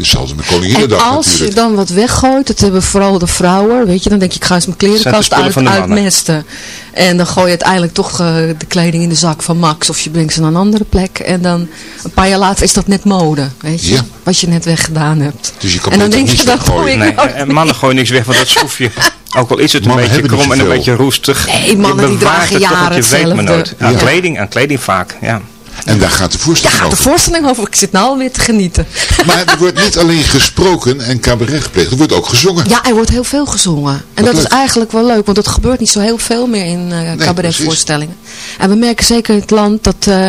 E: Hetzelfde met
H: En als je dan wat weggooit, dat hebben vooral de vrouwen, weet je, dan denk je, ik ga eens mijn klerenkast uit, uitmesten. En dan gooi je uiteindelijk toch eh, de kleding in de zak van Max of je brengt ze naar een andere plek. En dan een paar jaar later is dat net mode, weet je,
E: Ja.
H: wat je net weggedaan hebt.
E: Dus je kan
H: en dan denk je,
E: niets
H: dat gooi ik
E: weggooien.
G: Nee,
H: nou
G: en mannen gooien niks weg, want dat schroef je. Ook al is het een
E: Mannen
G: beetje krom en een beetje roestig.
H: Nee, mannen die dragen jaren hetzelfde.
G: Aan
E: Ja.
G: kleding, aan kleding vaak, ja.
E: En daar gaat de voorstelling
H: gaat de
E: over.
H: voorstelling over. Ik zit nou alweer te genieten.
E: Maar er wordt niet alleen gesproken en cabaret gepleegd, er wordt ook gezongen.
H: Ja, er wordt heel veel gezongen. En
E: Wat
H: dat is eigenlijk wel leuk, want dat gebeurt niet zo heel veel meer in
E: precies.
H: cabaretvoorstellingen. En we merken zeker in het land dat eh,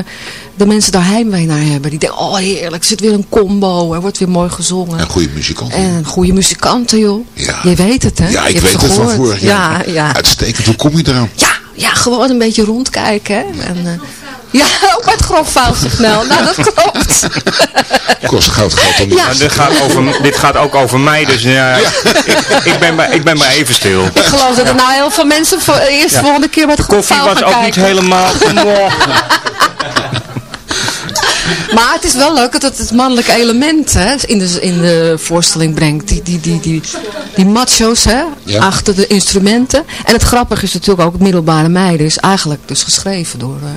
H: de mensen daar heimwee naar hebben. Die denken, oh heerlijk, er zit weer een combo, er wordt weer mooi gezongen.
E: En goede muzikanten.
H: En goede muzikanten, joh.
E: Ja.
H: Je weet het, hè?
E: Ja, ik weet het van vorig jaar.
H: Ja, ja.
E: Uitstekend, hoe kom je eraan?
H: Ja, ja, gewoon een beetje rondkijken? En, eh, ja, ook met grof vuil zo snel. Nou, dat klopt.
E: Kost goud geld niet.
H: Ja.
G: Maar dit, gaat over, dit gaat ook over mij, dus ja, ik, ik, ben maar, ik ben maar even stil.
H: Ik geloof dat er nou heel veel mensen voor, eerst
G: Ja.
H: volgende keer met
G: De
H: grof
G: koffie
H: vuil
G: was
H: gaan
G: ook niet helemaal...
H: Maar het is wel leuk dat het het mannelijke element hè, in, de, in de voorstelling brengt. Die, die, die, die, die macho's hè,
E: Ja.
H: achter de instrumenten. En het grappige is natuurlijk ook, het middelbare meiden is eigenlijk dus geschreven door, eh,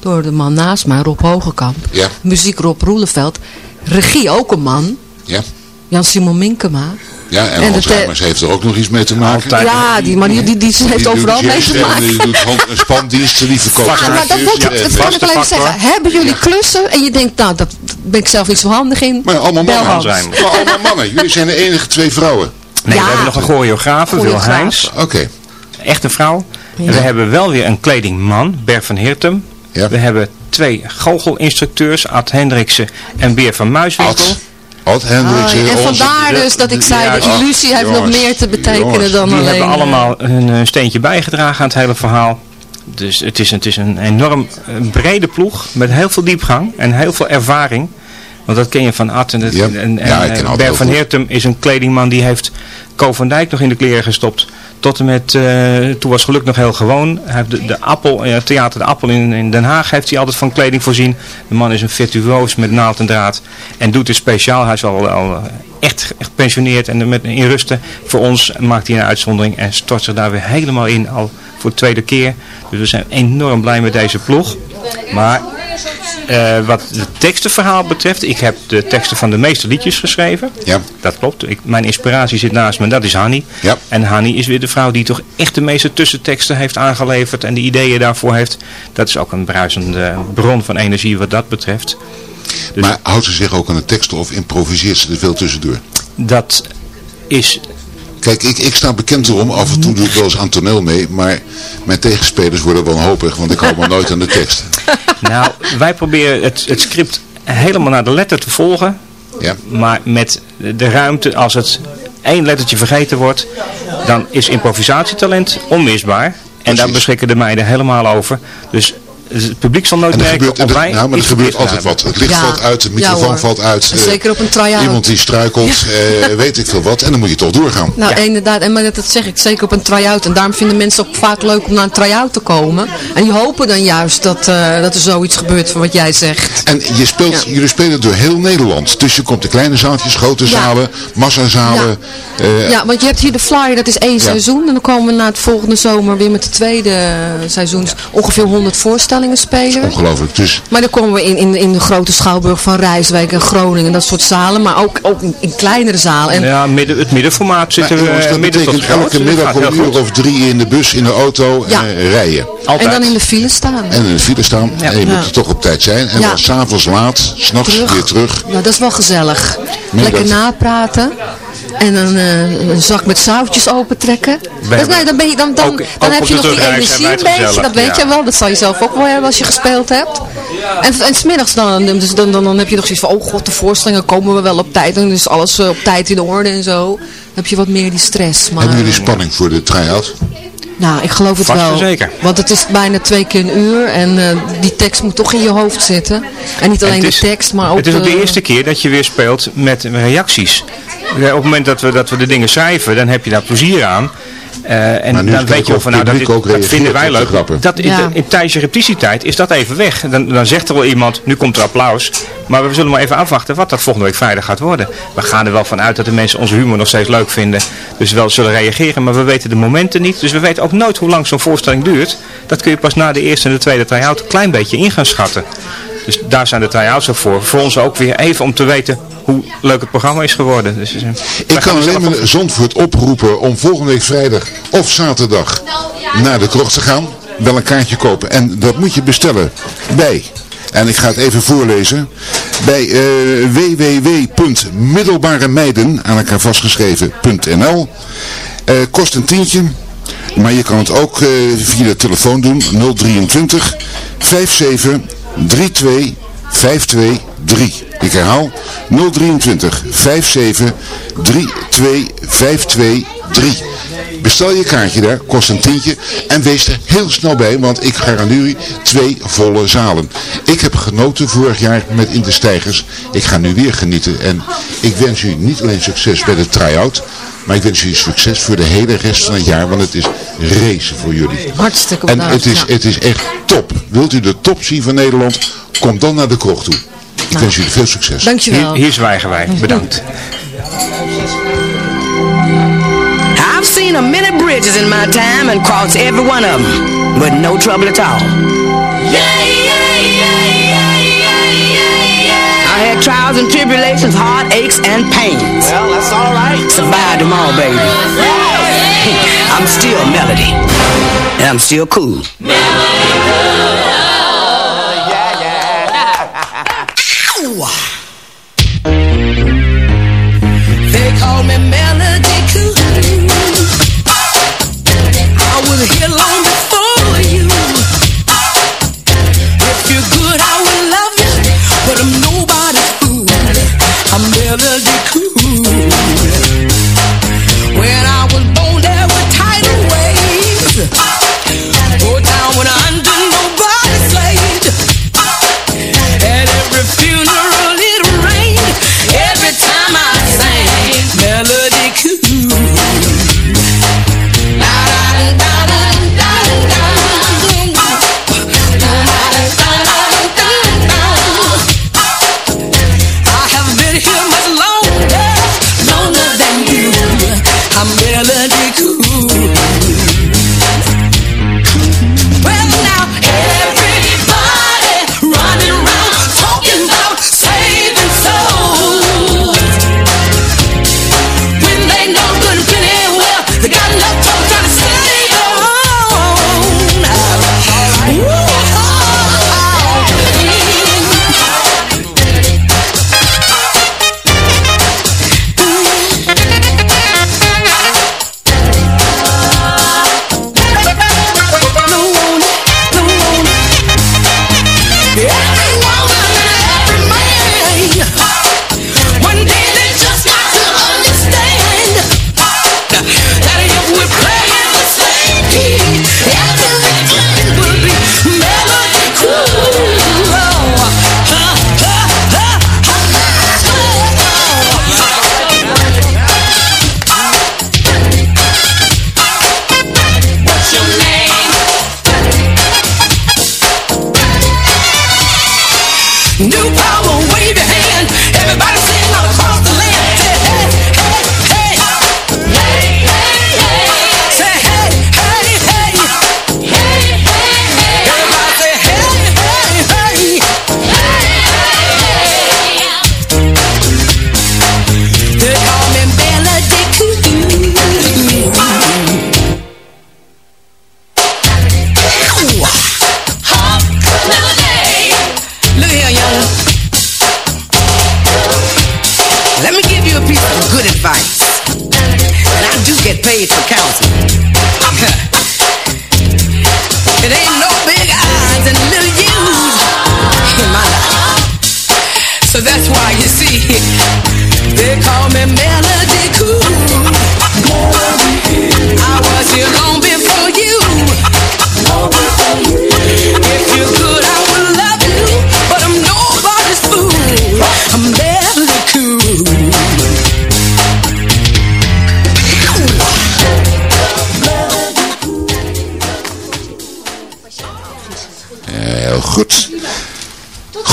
H: door de man naast mij, Rob Hogekamp.
E: Ja.
H: Muziek Rob Roeleveld. Regie ook een man.
E: Ja.
H: Jan-Simon Minkema.
E: Ja, en,
H: En
E: Hans heeft er ook nog iets mee te maken.
H: Ja, die, maar die, die, die heeft overal mee te
E: en
H: maken.
E: Die doet hand- en spandiensten, die verkoopt
H: Ja, maar dat, moet,
E: kaartjes
H: dat
E: en-
H: kan ik alleen zeggen. Hebben jullie klussen en je denkt, nou, dat ben ik zelf niet zo handig in.
E: Maar allemaal mannen.
H: Hans.
E: Maar allemaal mannen. Jullie zijn de enige twee vrouwen.
G: Nee, we hebben nog een choreografe, Wil
H: Choreograaf.
G: Heijns.
E: Oké.
G: Echt een vrouw. En we hebben wel weer een kledingman, Bert van Hirtem. We hebben twee goochelinstructeurs, Ad Hendriksen en Beer van Muiswinkel.
E: Ad
H: Ah, en
E: onze-
H: vandaar dus dat ik zei, de illusie heeft nog meer te betekenen
E: jongens.
H: dan
G: Die
H: alleen...
G: hebben
H: eh,
G: allemaal een, eh, steentje bijgedragen aan het hele verhaal. Dus het is, het is een enorm eh, brede ploeg met heel veel diepgang en heel veel ervaring. Want dat ken je van Ad en, het,
E: Ja.
G: en, en
E: Ja, ik ken
G: eh,
E: Ad
G: Bert
E: heel
G: van
E: goed.
G: Heertem is een kledingman die heeft Ko van Dijk nog in de kleren gestopt. Tot en met, eh, toen was geluk nog heel gewoon. Hij heeft de, de Appel, eh, Theater de Appel in, in Den Haag heeft hij altijd van kleding voorzien. De man is een virtuoos met naald en draad. En doet het speciaal. Hij is al, al echt gepensioneerd en met, in rusten. Voor ons maakt hij een uitzondering en stort zich daar weer helemaal in. Al voor de tweede keer. Dus we zijn enorm blij met deze ploeg. Maar eh, wat het tekstenverhaal betreft, ik heb de teksten van de meeste liedjes geschreven.
E: Ja.
G: Dat klopt. Ik, mijn inspiratie zit naast me, dat is Hanny.
E: Ja.
G: En Hanny is weer de vrouw die toch echt de meeste tussenteksten heeft aangeleverd en de ideeën daarvoor heeft. Dat is ook een bruisende bron van energie wat dat betreft. Dus
E: Maar houdt ze zich ook aan de teksten of improviseert ze er veel tussendoor?
G: dat is
E: Kijk, ik, ik sta bekend erom, af en toe doe ik wel eens aan toneel mee, maar mijn tegenspelers worden wanhopig, want ik hou me nooit aan de tekst.
G: Nou, wij proberen het, het script helemaal naar de letter te volgen.
E: Ja.
G: Maar met de ruimte, als het één lettertje vergeten wordt, dan is improvisatietalent onmisbaar. En daar beschikken de meiden helemaal over. Dus het publiek zal nooit
E: En er
G: merken
E: gebeurt,
G: of wij
E: nou, maar er gebeurt altijd wat. Het licht
H: Ja.
E: valt uit, de microfoon valt uit.
H: Zeker op een try-out.
E: Iemand die struikelt, eh, weet ik veel wat. En dan moet je toch doorgaan.
H: Nou, inderdaad. En maar dat, dat zeg ik zeker op een try-out. En daarom vinden mensen ook vaak leuk om naar een try-out te komen. En die hopen dan juist dat, eh, dat er zoiets gebeurt van wat jij zegt.
E: En je speelt, jullie spelen door heel Nederland. Dus je komt de kleine zaaltjes, grote
H: Ja.
E: zalen, massazalen. eh,
H: ja, want je hebt hier de flyer, dat is één seizoen. En dan komen we na het volgende zomer weer met de tweede eh, seizoen. Ongeveer 100 spelen.
E: Ongelooflijk. Dus
H: Maar dan komen we in, in, in de grote schouwburg van Rijswijk en Groningen, dat soort zalen. Maar ook, ook in, in kleinere zalen. En,
G: Ja, midden, het middenformaat zitten
E: nou,
G: we
E: jongens, dat
G: midden tot
E: betekent
G: groot.
E: elke middag om een uur of drie in de bus, in de auto
H: Ja.
E: eh, rijden.
G: Altijd.
H: en dan in de file staan.
E: En in de file staan. En je
H: Ja.
E: moet er toch op tijd zijn. En
H: Ja.
E: dan s'avonds laat, s'nachts weer terug.
H: Ja, dat is wel gezellig. Lekker napraten. En dan eh, een zak met zoutjes opentrekken. Dat, nee, dan ben je, dan, dan,
G: Ook-
H: dan
G: ook
H: heb je nog die energie een beetje. Dat weet
G: ja.
H: je wel. Dat zal je zelf ook wel hebben als je gespeeld hebt. En, en smiddags dan, dus dan, dan, dan heb je nog zoiets van, oh god, de voorstellingen komen we wel op tijd. En is alles eh, op tijd in orde en zo. Dan heb je wat meer die stress. Maar,
E: Hebben jullie spanning voor de try-out?
H: Nou, ik geloof het
G: Vast
H: wel.
G: zeker.
H: Want het is bijna twee keer een uur. En eh, die tekst moet toch in je hoofd zitten. En niet alleen
G: is-
H: de tekst, maar ook...
G: Het is ook de
H: eh,
G: eerste keer dat je weer speelt met reacties. Op het moment dat we, dat we de dingen schrijven, dan heb je daar plezier aan. Eh, en
E: Maar nu
G: dan weet je van, nou, dat, is- dat vinden wij leuk.
E: grappen.
G: Dat, in,
H: Ja.
G: de, in, tijdens je repetitietijd is dat even weg. Dan, dan zegt er wel iemand, nu komt er applaus. Maar we zullen maar even afwachten wat dat volgende week vrijdag gaat worden. We gaan er wel van uit dat de mensen onze humor nog steeds leuk vinden. Dus wel zullen reageren, maar we weten de momenten niet. Dus we weten ook nooit hoe lang zo'n voorstelling duurt. Dat kun je pas na de eerste en de tweede try-out een klein beetje in gaan schatten. Dus daar zijn de try-outs ook voor. Voor ons ook weer even om te weten hoe leuk het programma is geworden. Dus, eh,
E: Ik kan alleen maar Zandvoort oproepen om volgende week vrijdag of zaterdag naar de krocht te gaan. Wel een kaartje kopen. En dat moet je bestellen bij. En ik ga het even voorlezen. Bij eh www.middelbaremeiden, aan elkaar vastgeschreven.nl. Eh, kost een tientje. Maar je kan het ook via de telefoon doen. 023 57 32 523. Ik herhaal 023 57 32 523. Bestel je kaartje daar, kost een tientje. En wees er heel snel bij, want ik garandeer u twee volle zalen. Ik heb genoten vorig jaar met In de Stijgers. Ik ga nu weer genieten. En ik wens u niet alleen succes bij de try-out. Maar ik wens u succes voor de hele rest van het jaar. Want het is race voor jullie.
H: Hartstikke
E: En
H: bedankt.
E: het is,
H: ja.
E: het is echt top. Wilt u de top zien van Nederland? Kom dan naar de krocht toe. Ik wens jullie veel succes.
H: Dankjewel.
G: Hier, hier zwijgen wij. Bedankt.
I: I've seen a many bridges in my time and crossed every one of them with no trouble at all. I had trials trials and tribulations, heartaches and pains.
J: Well, that's all right.
I: Survived them all, baby. I'm still melody, and I'm still cool.
J: Melody cool.
K: Yeah, yeah. Ow!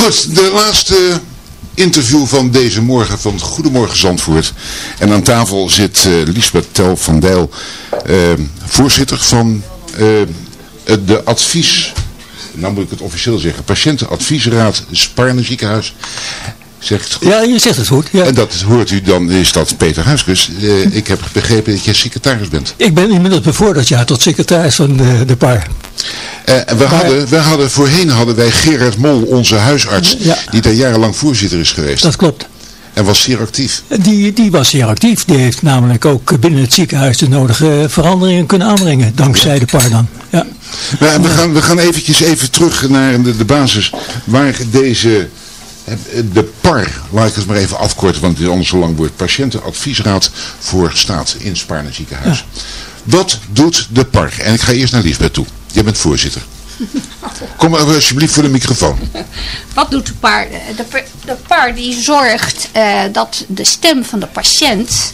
K: De laatste interview van deze morgen van Goedemorgen Zandvoort. En aan tafel zit eh Lisbeth Tel van Dijl, eh, voorzitter van eh, de advies, nou moet ik het officieel zeggen, patiëntenadviesraad Sparne Ziekenhuis. Zeg het goed?
L: Ja, je zegt het goed. Ja.
K: En dat hoort u, dan is dat Peter Huiskus. Eh, ik heb begrepen dat jij secretaris bent.
L: Ik ben inmiddels bevorderd ja, tot secretaris van de, de par.
K: Eh, we, hadden, we hadden, voorheen hadden wij Gerard Mol, onze huisarts,
L: Ja.
K: die daar jarenlang voorzitter is geweest.
L: Dat klopt.
K: En was zeer actief.
L: Die, die was zeer actief. Die heeft namelijk ook binnen het ziekenhuis de nodige veranderingen kunnen aanbrengen. Dankzij de par dan. Ja.
K: Maar we, gaan, we gaan eventjes even terug naar de, de basis waar deze, eh, de PAR, laat ik het maar even afkorten, want het is anders zo lang wordt, Patiëntenadviesraad voor staat in Spaarne Ziekenhuis. Wat doet de PAR? En ik ga eerst naar Lisbeth toe. Jij bent voorzitter. Kom maar alsjeblieft voor de microfoon.
M: Wat doet de par? De, par- de par die zorgt eh, dat de stem van de patiënt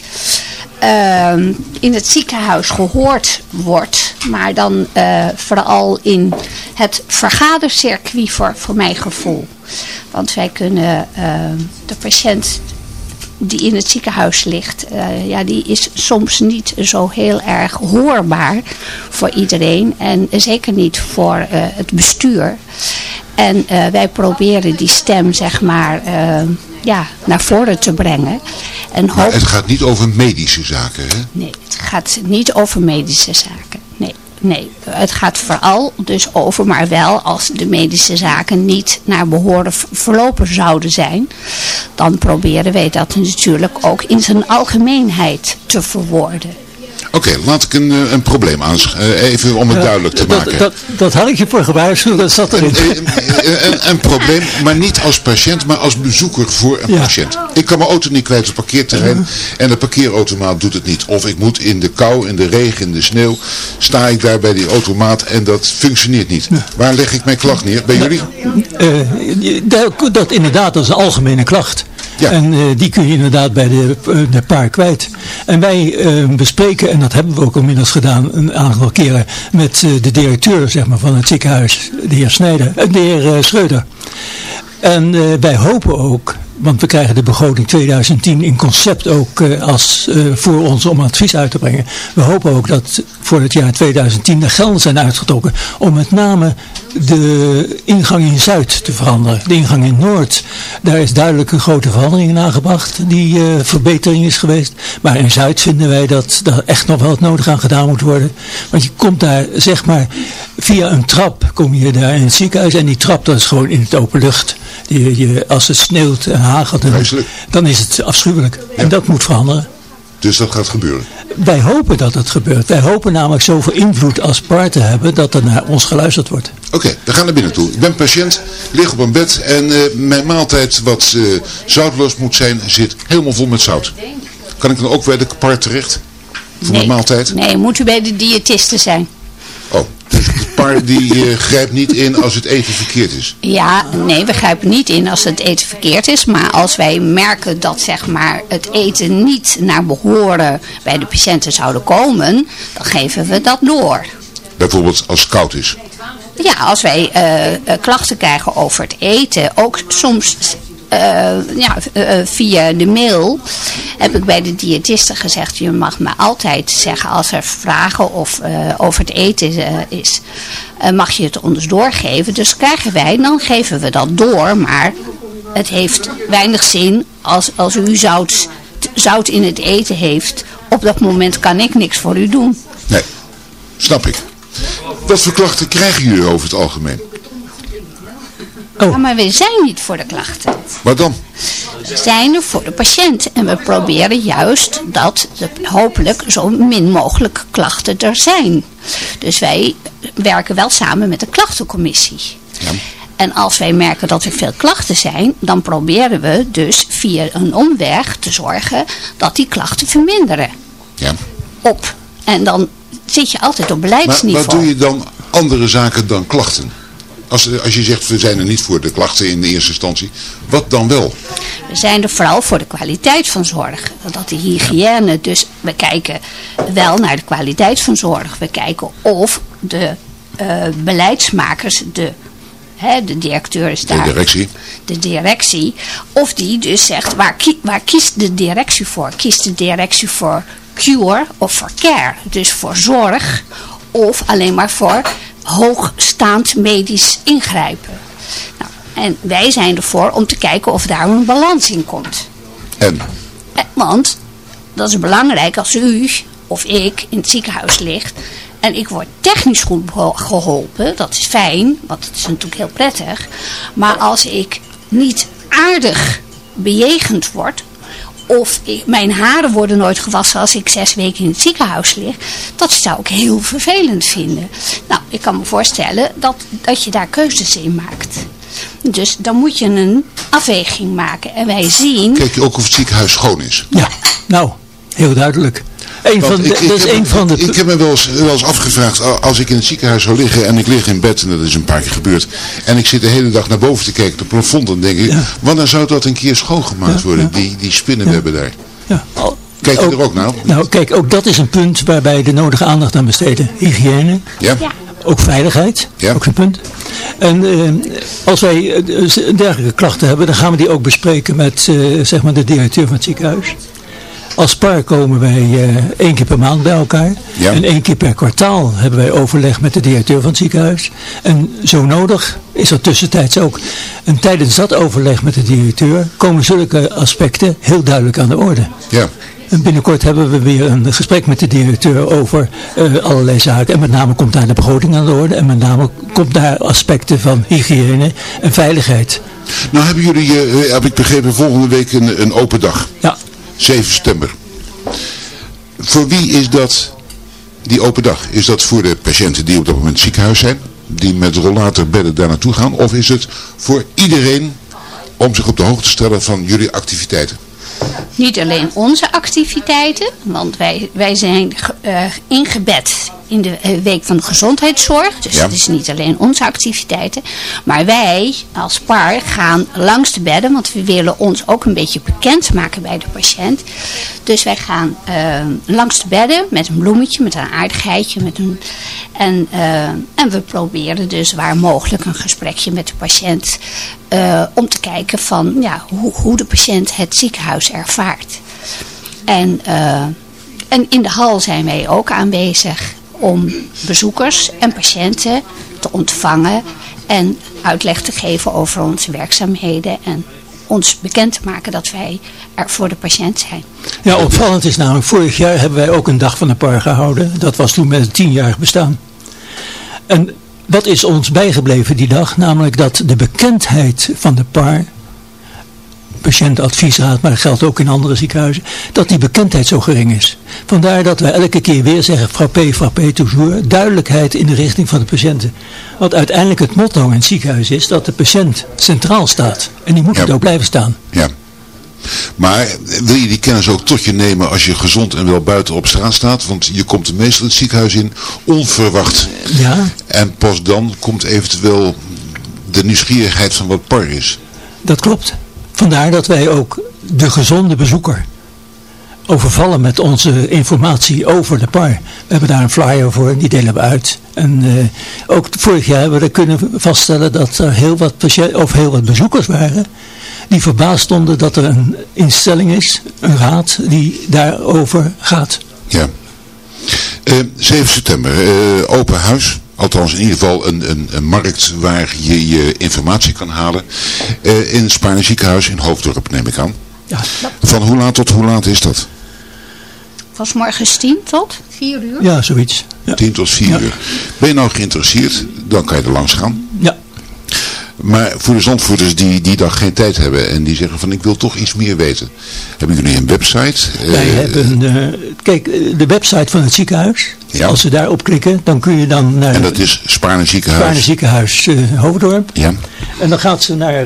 M: ehm, in het ziekenhuis gehoord wordt. Maar dan eh, vooral in het vergadercircuit voor, voor mijn gevoel. Want wij kunnen ehm, de patiënt die in het ziekenhuis ligt, eh, ja, die is soms niet zo heel erg hoorbaar voor iedereen. En zeker niet voor eh, het bestuur. En wij proberen die stem, zeg maar, eh, ja, naar voren te brengen. En
E: Maar het gaat niet over medische zaken, hè?
M: nee, het gaat niet over medische zaken. Nee, nee, het gaat vooral dus over, maar wel als de medische zaken niet naar behoren verlopen zouden zijn. Dan proberen wij dat natuurlijk ook in zijn algemeenheid te verwoorden.
E: Oké, laat ik een, eh, een probleem aan, even om het duidelijk te
L: dat,
E: maken.
L: dat, dat had ik je voor gewaarschuwd, dat zat erin.
E: Een, een, een probleem, maar niet als patiënt, maar als bezoeker voor een
L: Ja.
E: patiënt. Ik kan mijn auto niet kwijt op het parkeerterrein en de parkeerautomaat doet het niet. Of ik moet in de kou, in de regen, in de sneeuw, sta ik daar bij die automaat en dat functioneert niet. Waar leg ik mijn klacht neer? Bij jullie?
L: Eh, dat, dat inderdaad, dat is een algemene klacht.
E: Ja.
L: En eh, die kun je inderdaad bij de, eh, de paar kwijt. En wij eh, bespreken, en dat hebben we ook inmiddels gedaan een aantal keren, met de directeur zeg maar, van het ziekenhuis, de heer, Snijder, de heer Schreuder. En wij hopen ook, want we krijgen de begroting 2010 in concept ook als voor ons om advies uit te brengen. We hopen ook dat voor het jaar 2010 de gelden zijn uitgetrokken om met name de ingang in Zuid te veranderen. De ingang in Noord, daar is duidelijk een grote verandering in aangebracht die eh, verbetering is geweest. Maar in Zuid vinden wij dat daar echt nog wel het nodig aan gedaan moet worden. Want je komt daar zeg maar via een trap kom je daar in het ziekenhuis en die trap dat is gewoon in het open lucht. Je, je, als het sneeuwt en hagelt, dan is het afschuwelijk. En dat moet veranderen.
E: Dus dat gaat gebeuren.
L: Wij hopen dat het gebeurt. Wij hopen namelijk zoveel invloed als par te hebben dat er naar ons geluisterd wordt.
E: Oké, we gaan naar binnen toe. Ik ben patiënt, lig op een bed en eh, mijn maaltijd wat eh, zoutloos moet zijn zit helemaal vol met zout. Kan ik dan ook bij de par terecht? Voor mijn maaltijd?
M: Nee, moet u bij de diëtiste zijn.
E: Par die eh, grijpt niet in als het eten verkeerd is.
M: Ja, nee, we grijpen niet in als het eten verkeerd is. Maar als wij merken dat zeg maar, het eten niet naar behoren bij de patiënten zouden komen, dan geven we dat door.
E: Bijvoorbeeld als het koud is.
M: Ja, als wij eh, eh, klachten krijgen over het eten, ook soms ja, eh, eh, via de mail, heb ik bij de diëtiste gezegd, je mag me altijd zeggen als er vragen of, eh, over het eten eh, is, eh, mag je het ons doorgeven. Dus krijgen wij, dan geven we dat door, maar het heeft weinig zin als, als u zout, zout in het eten heeft. Op dat moment kan ik niks voor u doen.
E: Nee, snap ik. Wat voor klachten krijgen jullie over het algemeen?
M: Ja, maar we zijn niet voor de klachten.
E: Wat dan?
M: We zijn er voor de patiënt. En we proberen juist dat er hopelijk zo min mogelijk klachten er zijn. Dus wij werken wel samen met de klachtencommissie. En als wij merken dat er veel klachten zijn, dan proberen we dus via een omweg te zorgen dat die klachten verminderen.
E: Ja.
M: Op. En dan zit je altijd op
E: Maar
M: beleidsniveau.
E: wat doe je dan andere zaken dan klachten? Als, als je zegt, we zijn er niet voor de klachten in de eerste instantie. Wat dan wel?
M: We zijn er vooral voor de kwaliteit van zorg. Dat de hygiëne, dus we kijken wel naar de kwaliteit van zorg. We kijken of de eh, beleidsmakers, de, hè, de directeur is
E: De
M: daar,
E: directie.
M: de directie, of die dus zegt, waar, waar kiest de directie voor? Kiest de directie voor cure of voor care? Dus voor zorg of alleen maar voor hoogstaand medisch ingrijpen. Nou, en wij zijn ervoor om te kijken of daar een balans in komt.
E: En?
M: Eh, Want dat is belangrijk als u of ik in het ziekenhuis ligt en ik word technisch goed geholpen, dat is fijn, want het is natuurlijk heel prettig. Maar als ik niet aardig bejegend word, of ik, mijn haren worden nooit gewassen als ik zes weken in het ziekenhuis lig, dat zou ik heel vervelend vinden. Nou, ik kan me voorstellen dat, dat je daar keuzes in maakt. Dus dan moet je een afweging maken. En wij zien...
E: Kijk je ook of het ziekenhuis schoon is?
L: Ja, nou, heel duidelijk. Een van de,
E: ik, ik
L: dat is
E: heb,
L: een van de...
E: ik heb me wel eens, wel eens afgevraagd, als ik in het ziekenhuis zou liggen en ik lig in bed, en dat is een paar keer gebeurd, en ik zit de hele dag naar boven te kijken, op het plafond, dan denk ik, wanneer zou dat een keer schoongemaakt worden, die, die spinnenwebben daar?
L: Ja.
E: Kijk je er ook naar?
L: Nou, kijk, ook dat is een punt waarbij de nodige aandacht aan besteden. Hygiëne.
E: Ja.
L: Ook veiligheid. Ook een punt. En eh, als wij eh, dergelijke klachten hebben, dan gaan we die ook bespreken met eh, zeg maar de directeur van het ziekenhuis. Als par komen wij eh, één keer per maand bij elkaar.
E: Ja.
L: En één keer per kwartaal hebben wij overleg met de directeur van het ziekenhuis. En zo nodig is er tussentijds ook. En tijdens dat overleg met de directeur komen zulke aspecten heel duidelijk aan de orde.
E: Ja.
L: En binnenkort hebben we weer een gesprek met de directeur over eh, allerlei zaken. En met name komt daar de begroting aan de orde. En met name komt daar aspecten van hygiëne en veiligheid.
E: Nou hebben jullie, eh, heb ik begrepen, volgende week een, een open dag.
L: Ja.
E: 7 september. Voor wie is dat die open dag? Is dat voor de patiënten die op dat moment ziekenhuis zijn? Die met rollatorbedden daar naartoe gaan? Of is het voor iedereen om zich op de hoogte te stellen van jullie activiteiten?
M: Niet alleen onze activiteiten, want wij, wij zijn eh, ingebed in de eh, week van de gezondheidszorg. Dus
E: Ja.
M: het is niet alleen onze activiteiten. Maar wij als par gaan langs de bedden, want we willen ons ook een beetje bekend maken bij de patiënt. Dus wij gaan eh, langs de bedden met een bloemetje, met een aardigheidje. Met een, en, eh, en we proberen dus waar mogelijk een gesprekje met de patiënt om te kijken van ja, hoe, hoe de patiënt het ziekenhuis ervaart. En, en in de hal zijn wij ook aanwezig om bezoekers en patiënten te ontvangen en uitleg te geven over onze werkzaamheden en ons bekend te maken dat wij er voor de patiënt zijn.
L: Ja, opvallend is namelijk, vorig jaar hebben wij ook een dag van de par gehouden. Dat was toen met het tienjarig bestaan. En wat is ons bijgebleven die dag? Namelijk dat de bekendheid van de par, patiëntenadviesraad, maar dat geldt ook in andere ziekenhuizen, dat die bekendheid zo gering is. Vandaar dat wij elke keer weer zeggen, frappé, frappé, toujours, duidelijkheid in de richting van de patiënten. Want uiteindelijk het motto in het ziekenhuis is dat de patiënt centraal staat. En die moet het ook blijven staan.
E: Ja. Maar wil je die kennis ook tot je nemen als je gezond en wel buiten op straat staat? Want je komt meestal het ziekenhuis in onverwacht.
L: Ja.
E: En pas dan komt eventueel de nieuwsgierigheid van wat par is.
L: Dat klopt. Vandaar dat wij ook de gezonde bezoeker overvallen met onze informatie over de par. We hebben daar een flyer voor, die delen we uit. En eh, ook vorig jaar hebben we kunnen vaststellen dat er heel wat, of heel wat bezoekers waren die verbaasd stonden dat er een instelling is, een raad, die daarover gaat.
E: Ja. Eh, 7 september, eh, open huis. Althans in ieder geval een, een, een markt waar je je informatie kan halen. Eh, in het Spaarne ziekenhuis in Hoofddorp neem ik aan.
L: Ja.
E: Van hoe laat tot hoe laat is dat?
M: Was morgens 10 tot 4 uur?
L: Ja, zoiets. Ja.
E: 10 tot 4 uur. Ben je nou geïnteresseerd, dan kan je er langs gaan. Maar voor de zandvoerders die die dag geen tijd hebben en die zeggen van ik wil toch iets meer weten. Hebben jullie een website?
L: Wij
E: Eh,
L: hebben, eh, kijk, eh, de website van het ziekenhuis.
E: Ja.
L: Als we daarop klikken, dan kun je dan naar
E: en dat is Spaarne ziekenhuis.
L: Spaarne ziekenhuis eh, Hoofddorp.
E: Ja.
L: En dan gaat ze naar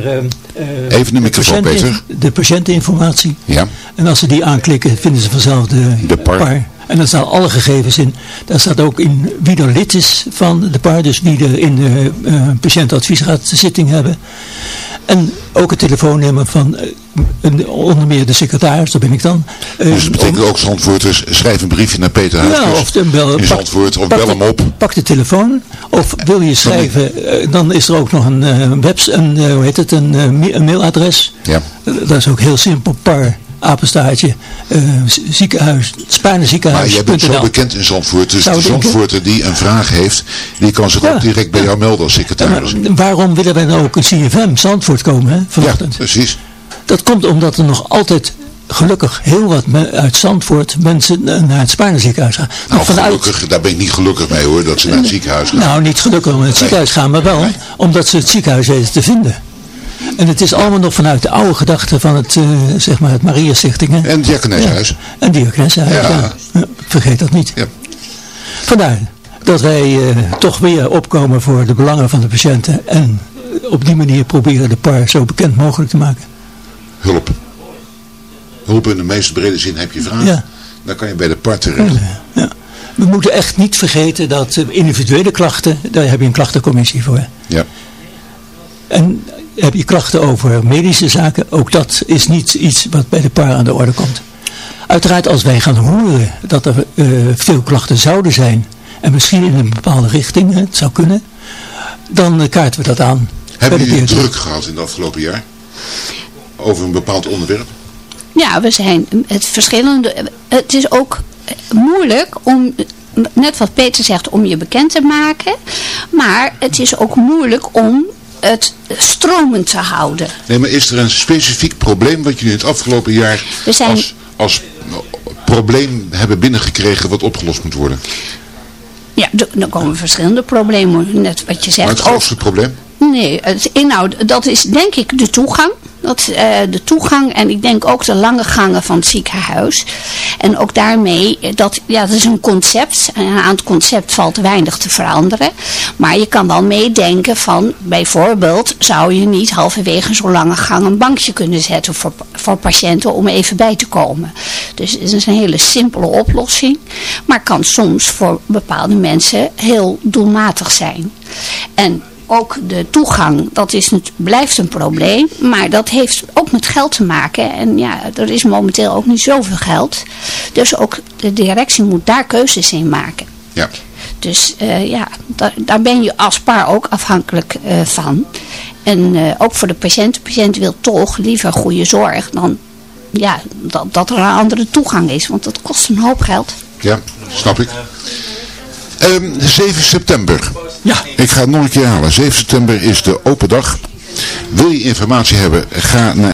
E: Even de microfoon, Peter.
L: de patiënteninformatie.
E: Ja.
L: En als ze die aanklikken, vinden ze vanzelf de,
E: De par.
L: En daar staan alle gegevens in. Daar staat ook in wie er lid is van de par. Dus wie er in de eh, patiëntenadviesraad zitting hebben. En ook het telefoonnummer van een- onder meer de secretaris, dat ben ik dan. Eh,
E: Dus dat betekent ook Zandvoorters, schrijf een briefje naar Peter
L: ja,
E: Huiskus
L: of bel,
E: in
L: pak-
E: Zandvoort of
L: pak
E: bel hem op.
L: Pak de telefoon. Of wil je schrijven, dan is er ook nog een, webs, een, hoe heet het, een, een mailadres.
E: Ja.
L: Dat is ook heel simpel, par, apenstaartje, eh, z- ziekenhuis, Spaarne
E: Maar jij bent zo bekend in Zandvoort, dus de. Zandvoorter die een vraag heeft, die kan zich ook direct bij jou melden als secretaris.
L: Waarom willen wij nou ook een CFM Zandvoort komen hè, vanochtend?
E: precies.
L: Dat komt omdat er nog altijd gelukkig heel wat uit Zandvoort mensen eh, naar het Spaarne ziekenhuis gaan.
E: Nou,
L: vanuit,
E: gelukkig, daar ben ik niet gelukkig mee hoor, dat ze naar het ziekenhuis gaan.
L: Nou, niet gelukkig om naar het ziekenhuis gaan, maar wel omdat ze het ziekenhuis weten te vinden. En het is allemaal nog vanuit de oude gedachte van het, eh, zeg maar het Maria Stichting. hè?
E: En het Diakonessenhuis.
L: Ja, en Diakonessenhuis, ja. Vergeet dat niet.
E: Ja.
L: Vandaar dat wij eh, toch weer opkomen voor de belangen van de patiënten. En op die manier proberen de par zo bekend mogelijk te maken.
E: Hulp. Hulp in de meest brede zin heb je vraag.
L: Ja.
E: Dan kan je bij de part terecht.
L: Ja. We moeten echt niet vergeten dat eh, individuele klachten, daar heb je een klachtencommissie voor.
E: Ja.
L: En heb je klachten over medische zaken, ook dat is niet iets wat bij de par aan de orde komt. Uiteraard als wij gaan horen dat er eh, veel klachten zouden zijn, en misschien in een bepaalde richting, het zou kunnen, dan eh, kaarten we dat aan.
E: Hebben jullie druk gehad in het afgelopen jaar? Over een bepaald onderwerp?
M: Ja, we zijn het verschillende. Het is ook moeilijk om, net wat Peter zegt, om je bekend te maken. Maar het is ook moeilijk om het stromend te houden.
E: Nee, maar is er een specifiek probleem wat jullie in het afgelopen jaar
M: We zijn-
E: als, als probleem hebben binnengekregen wat opgelost moet worden?
M: Ja, dan komen verschillende problemen, net wat je
E: Maar het
M: zegt.
E: grootste probleem?
M: Nee, het inhoud, dat is denk ik de toegang. Dat, eh, de toegang en ik denk ook de lange gangen van het ziekenhuis. En ook daarmee, eh, dat, ja, dat is een concept. En aan het concept valt weinig te veranderen. Maar je kan wel meedenken van, bijvoorbeeld, zou je niet halverwege zo'n lange gang een bankje kunnen zetten voor, voor patiënten om even bij te komen. Dus het is een hele simpele oplossing. Maar kan soms voor bepaalde mensen heel doelmatig zijn. En ook de toegang, dat is, blijft een probleem. Maar dat heeft ook met geld te maken. En ja, er is momenteel ook niet zoveel geld. Dus ook de directie moet daar keuzes in maken.
E: Ja.
M: Dus eh, ja, daar, daar ben je als paar ook afhankelijk eh, van. En eh, ook voor de patiënt. De patiënt wil toch liever goede zorg dan ja, dat, dat er een andere toegang is. Want dat kost een hoop geld.
E: Ja, snap ik. Ehm, 7 september.
L: Ja.
E: Ik ga het nog een keer halen. 7 september is de open dag. Wil je informatie hebben, ga naar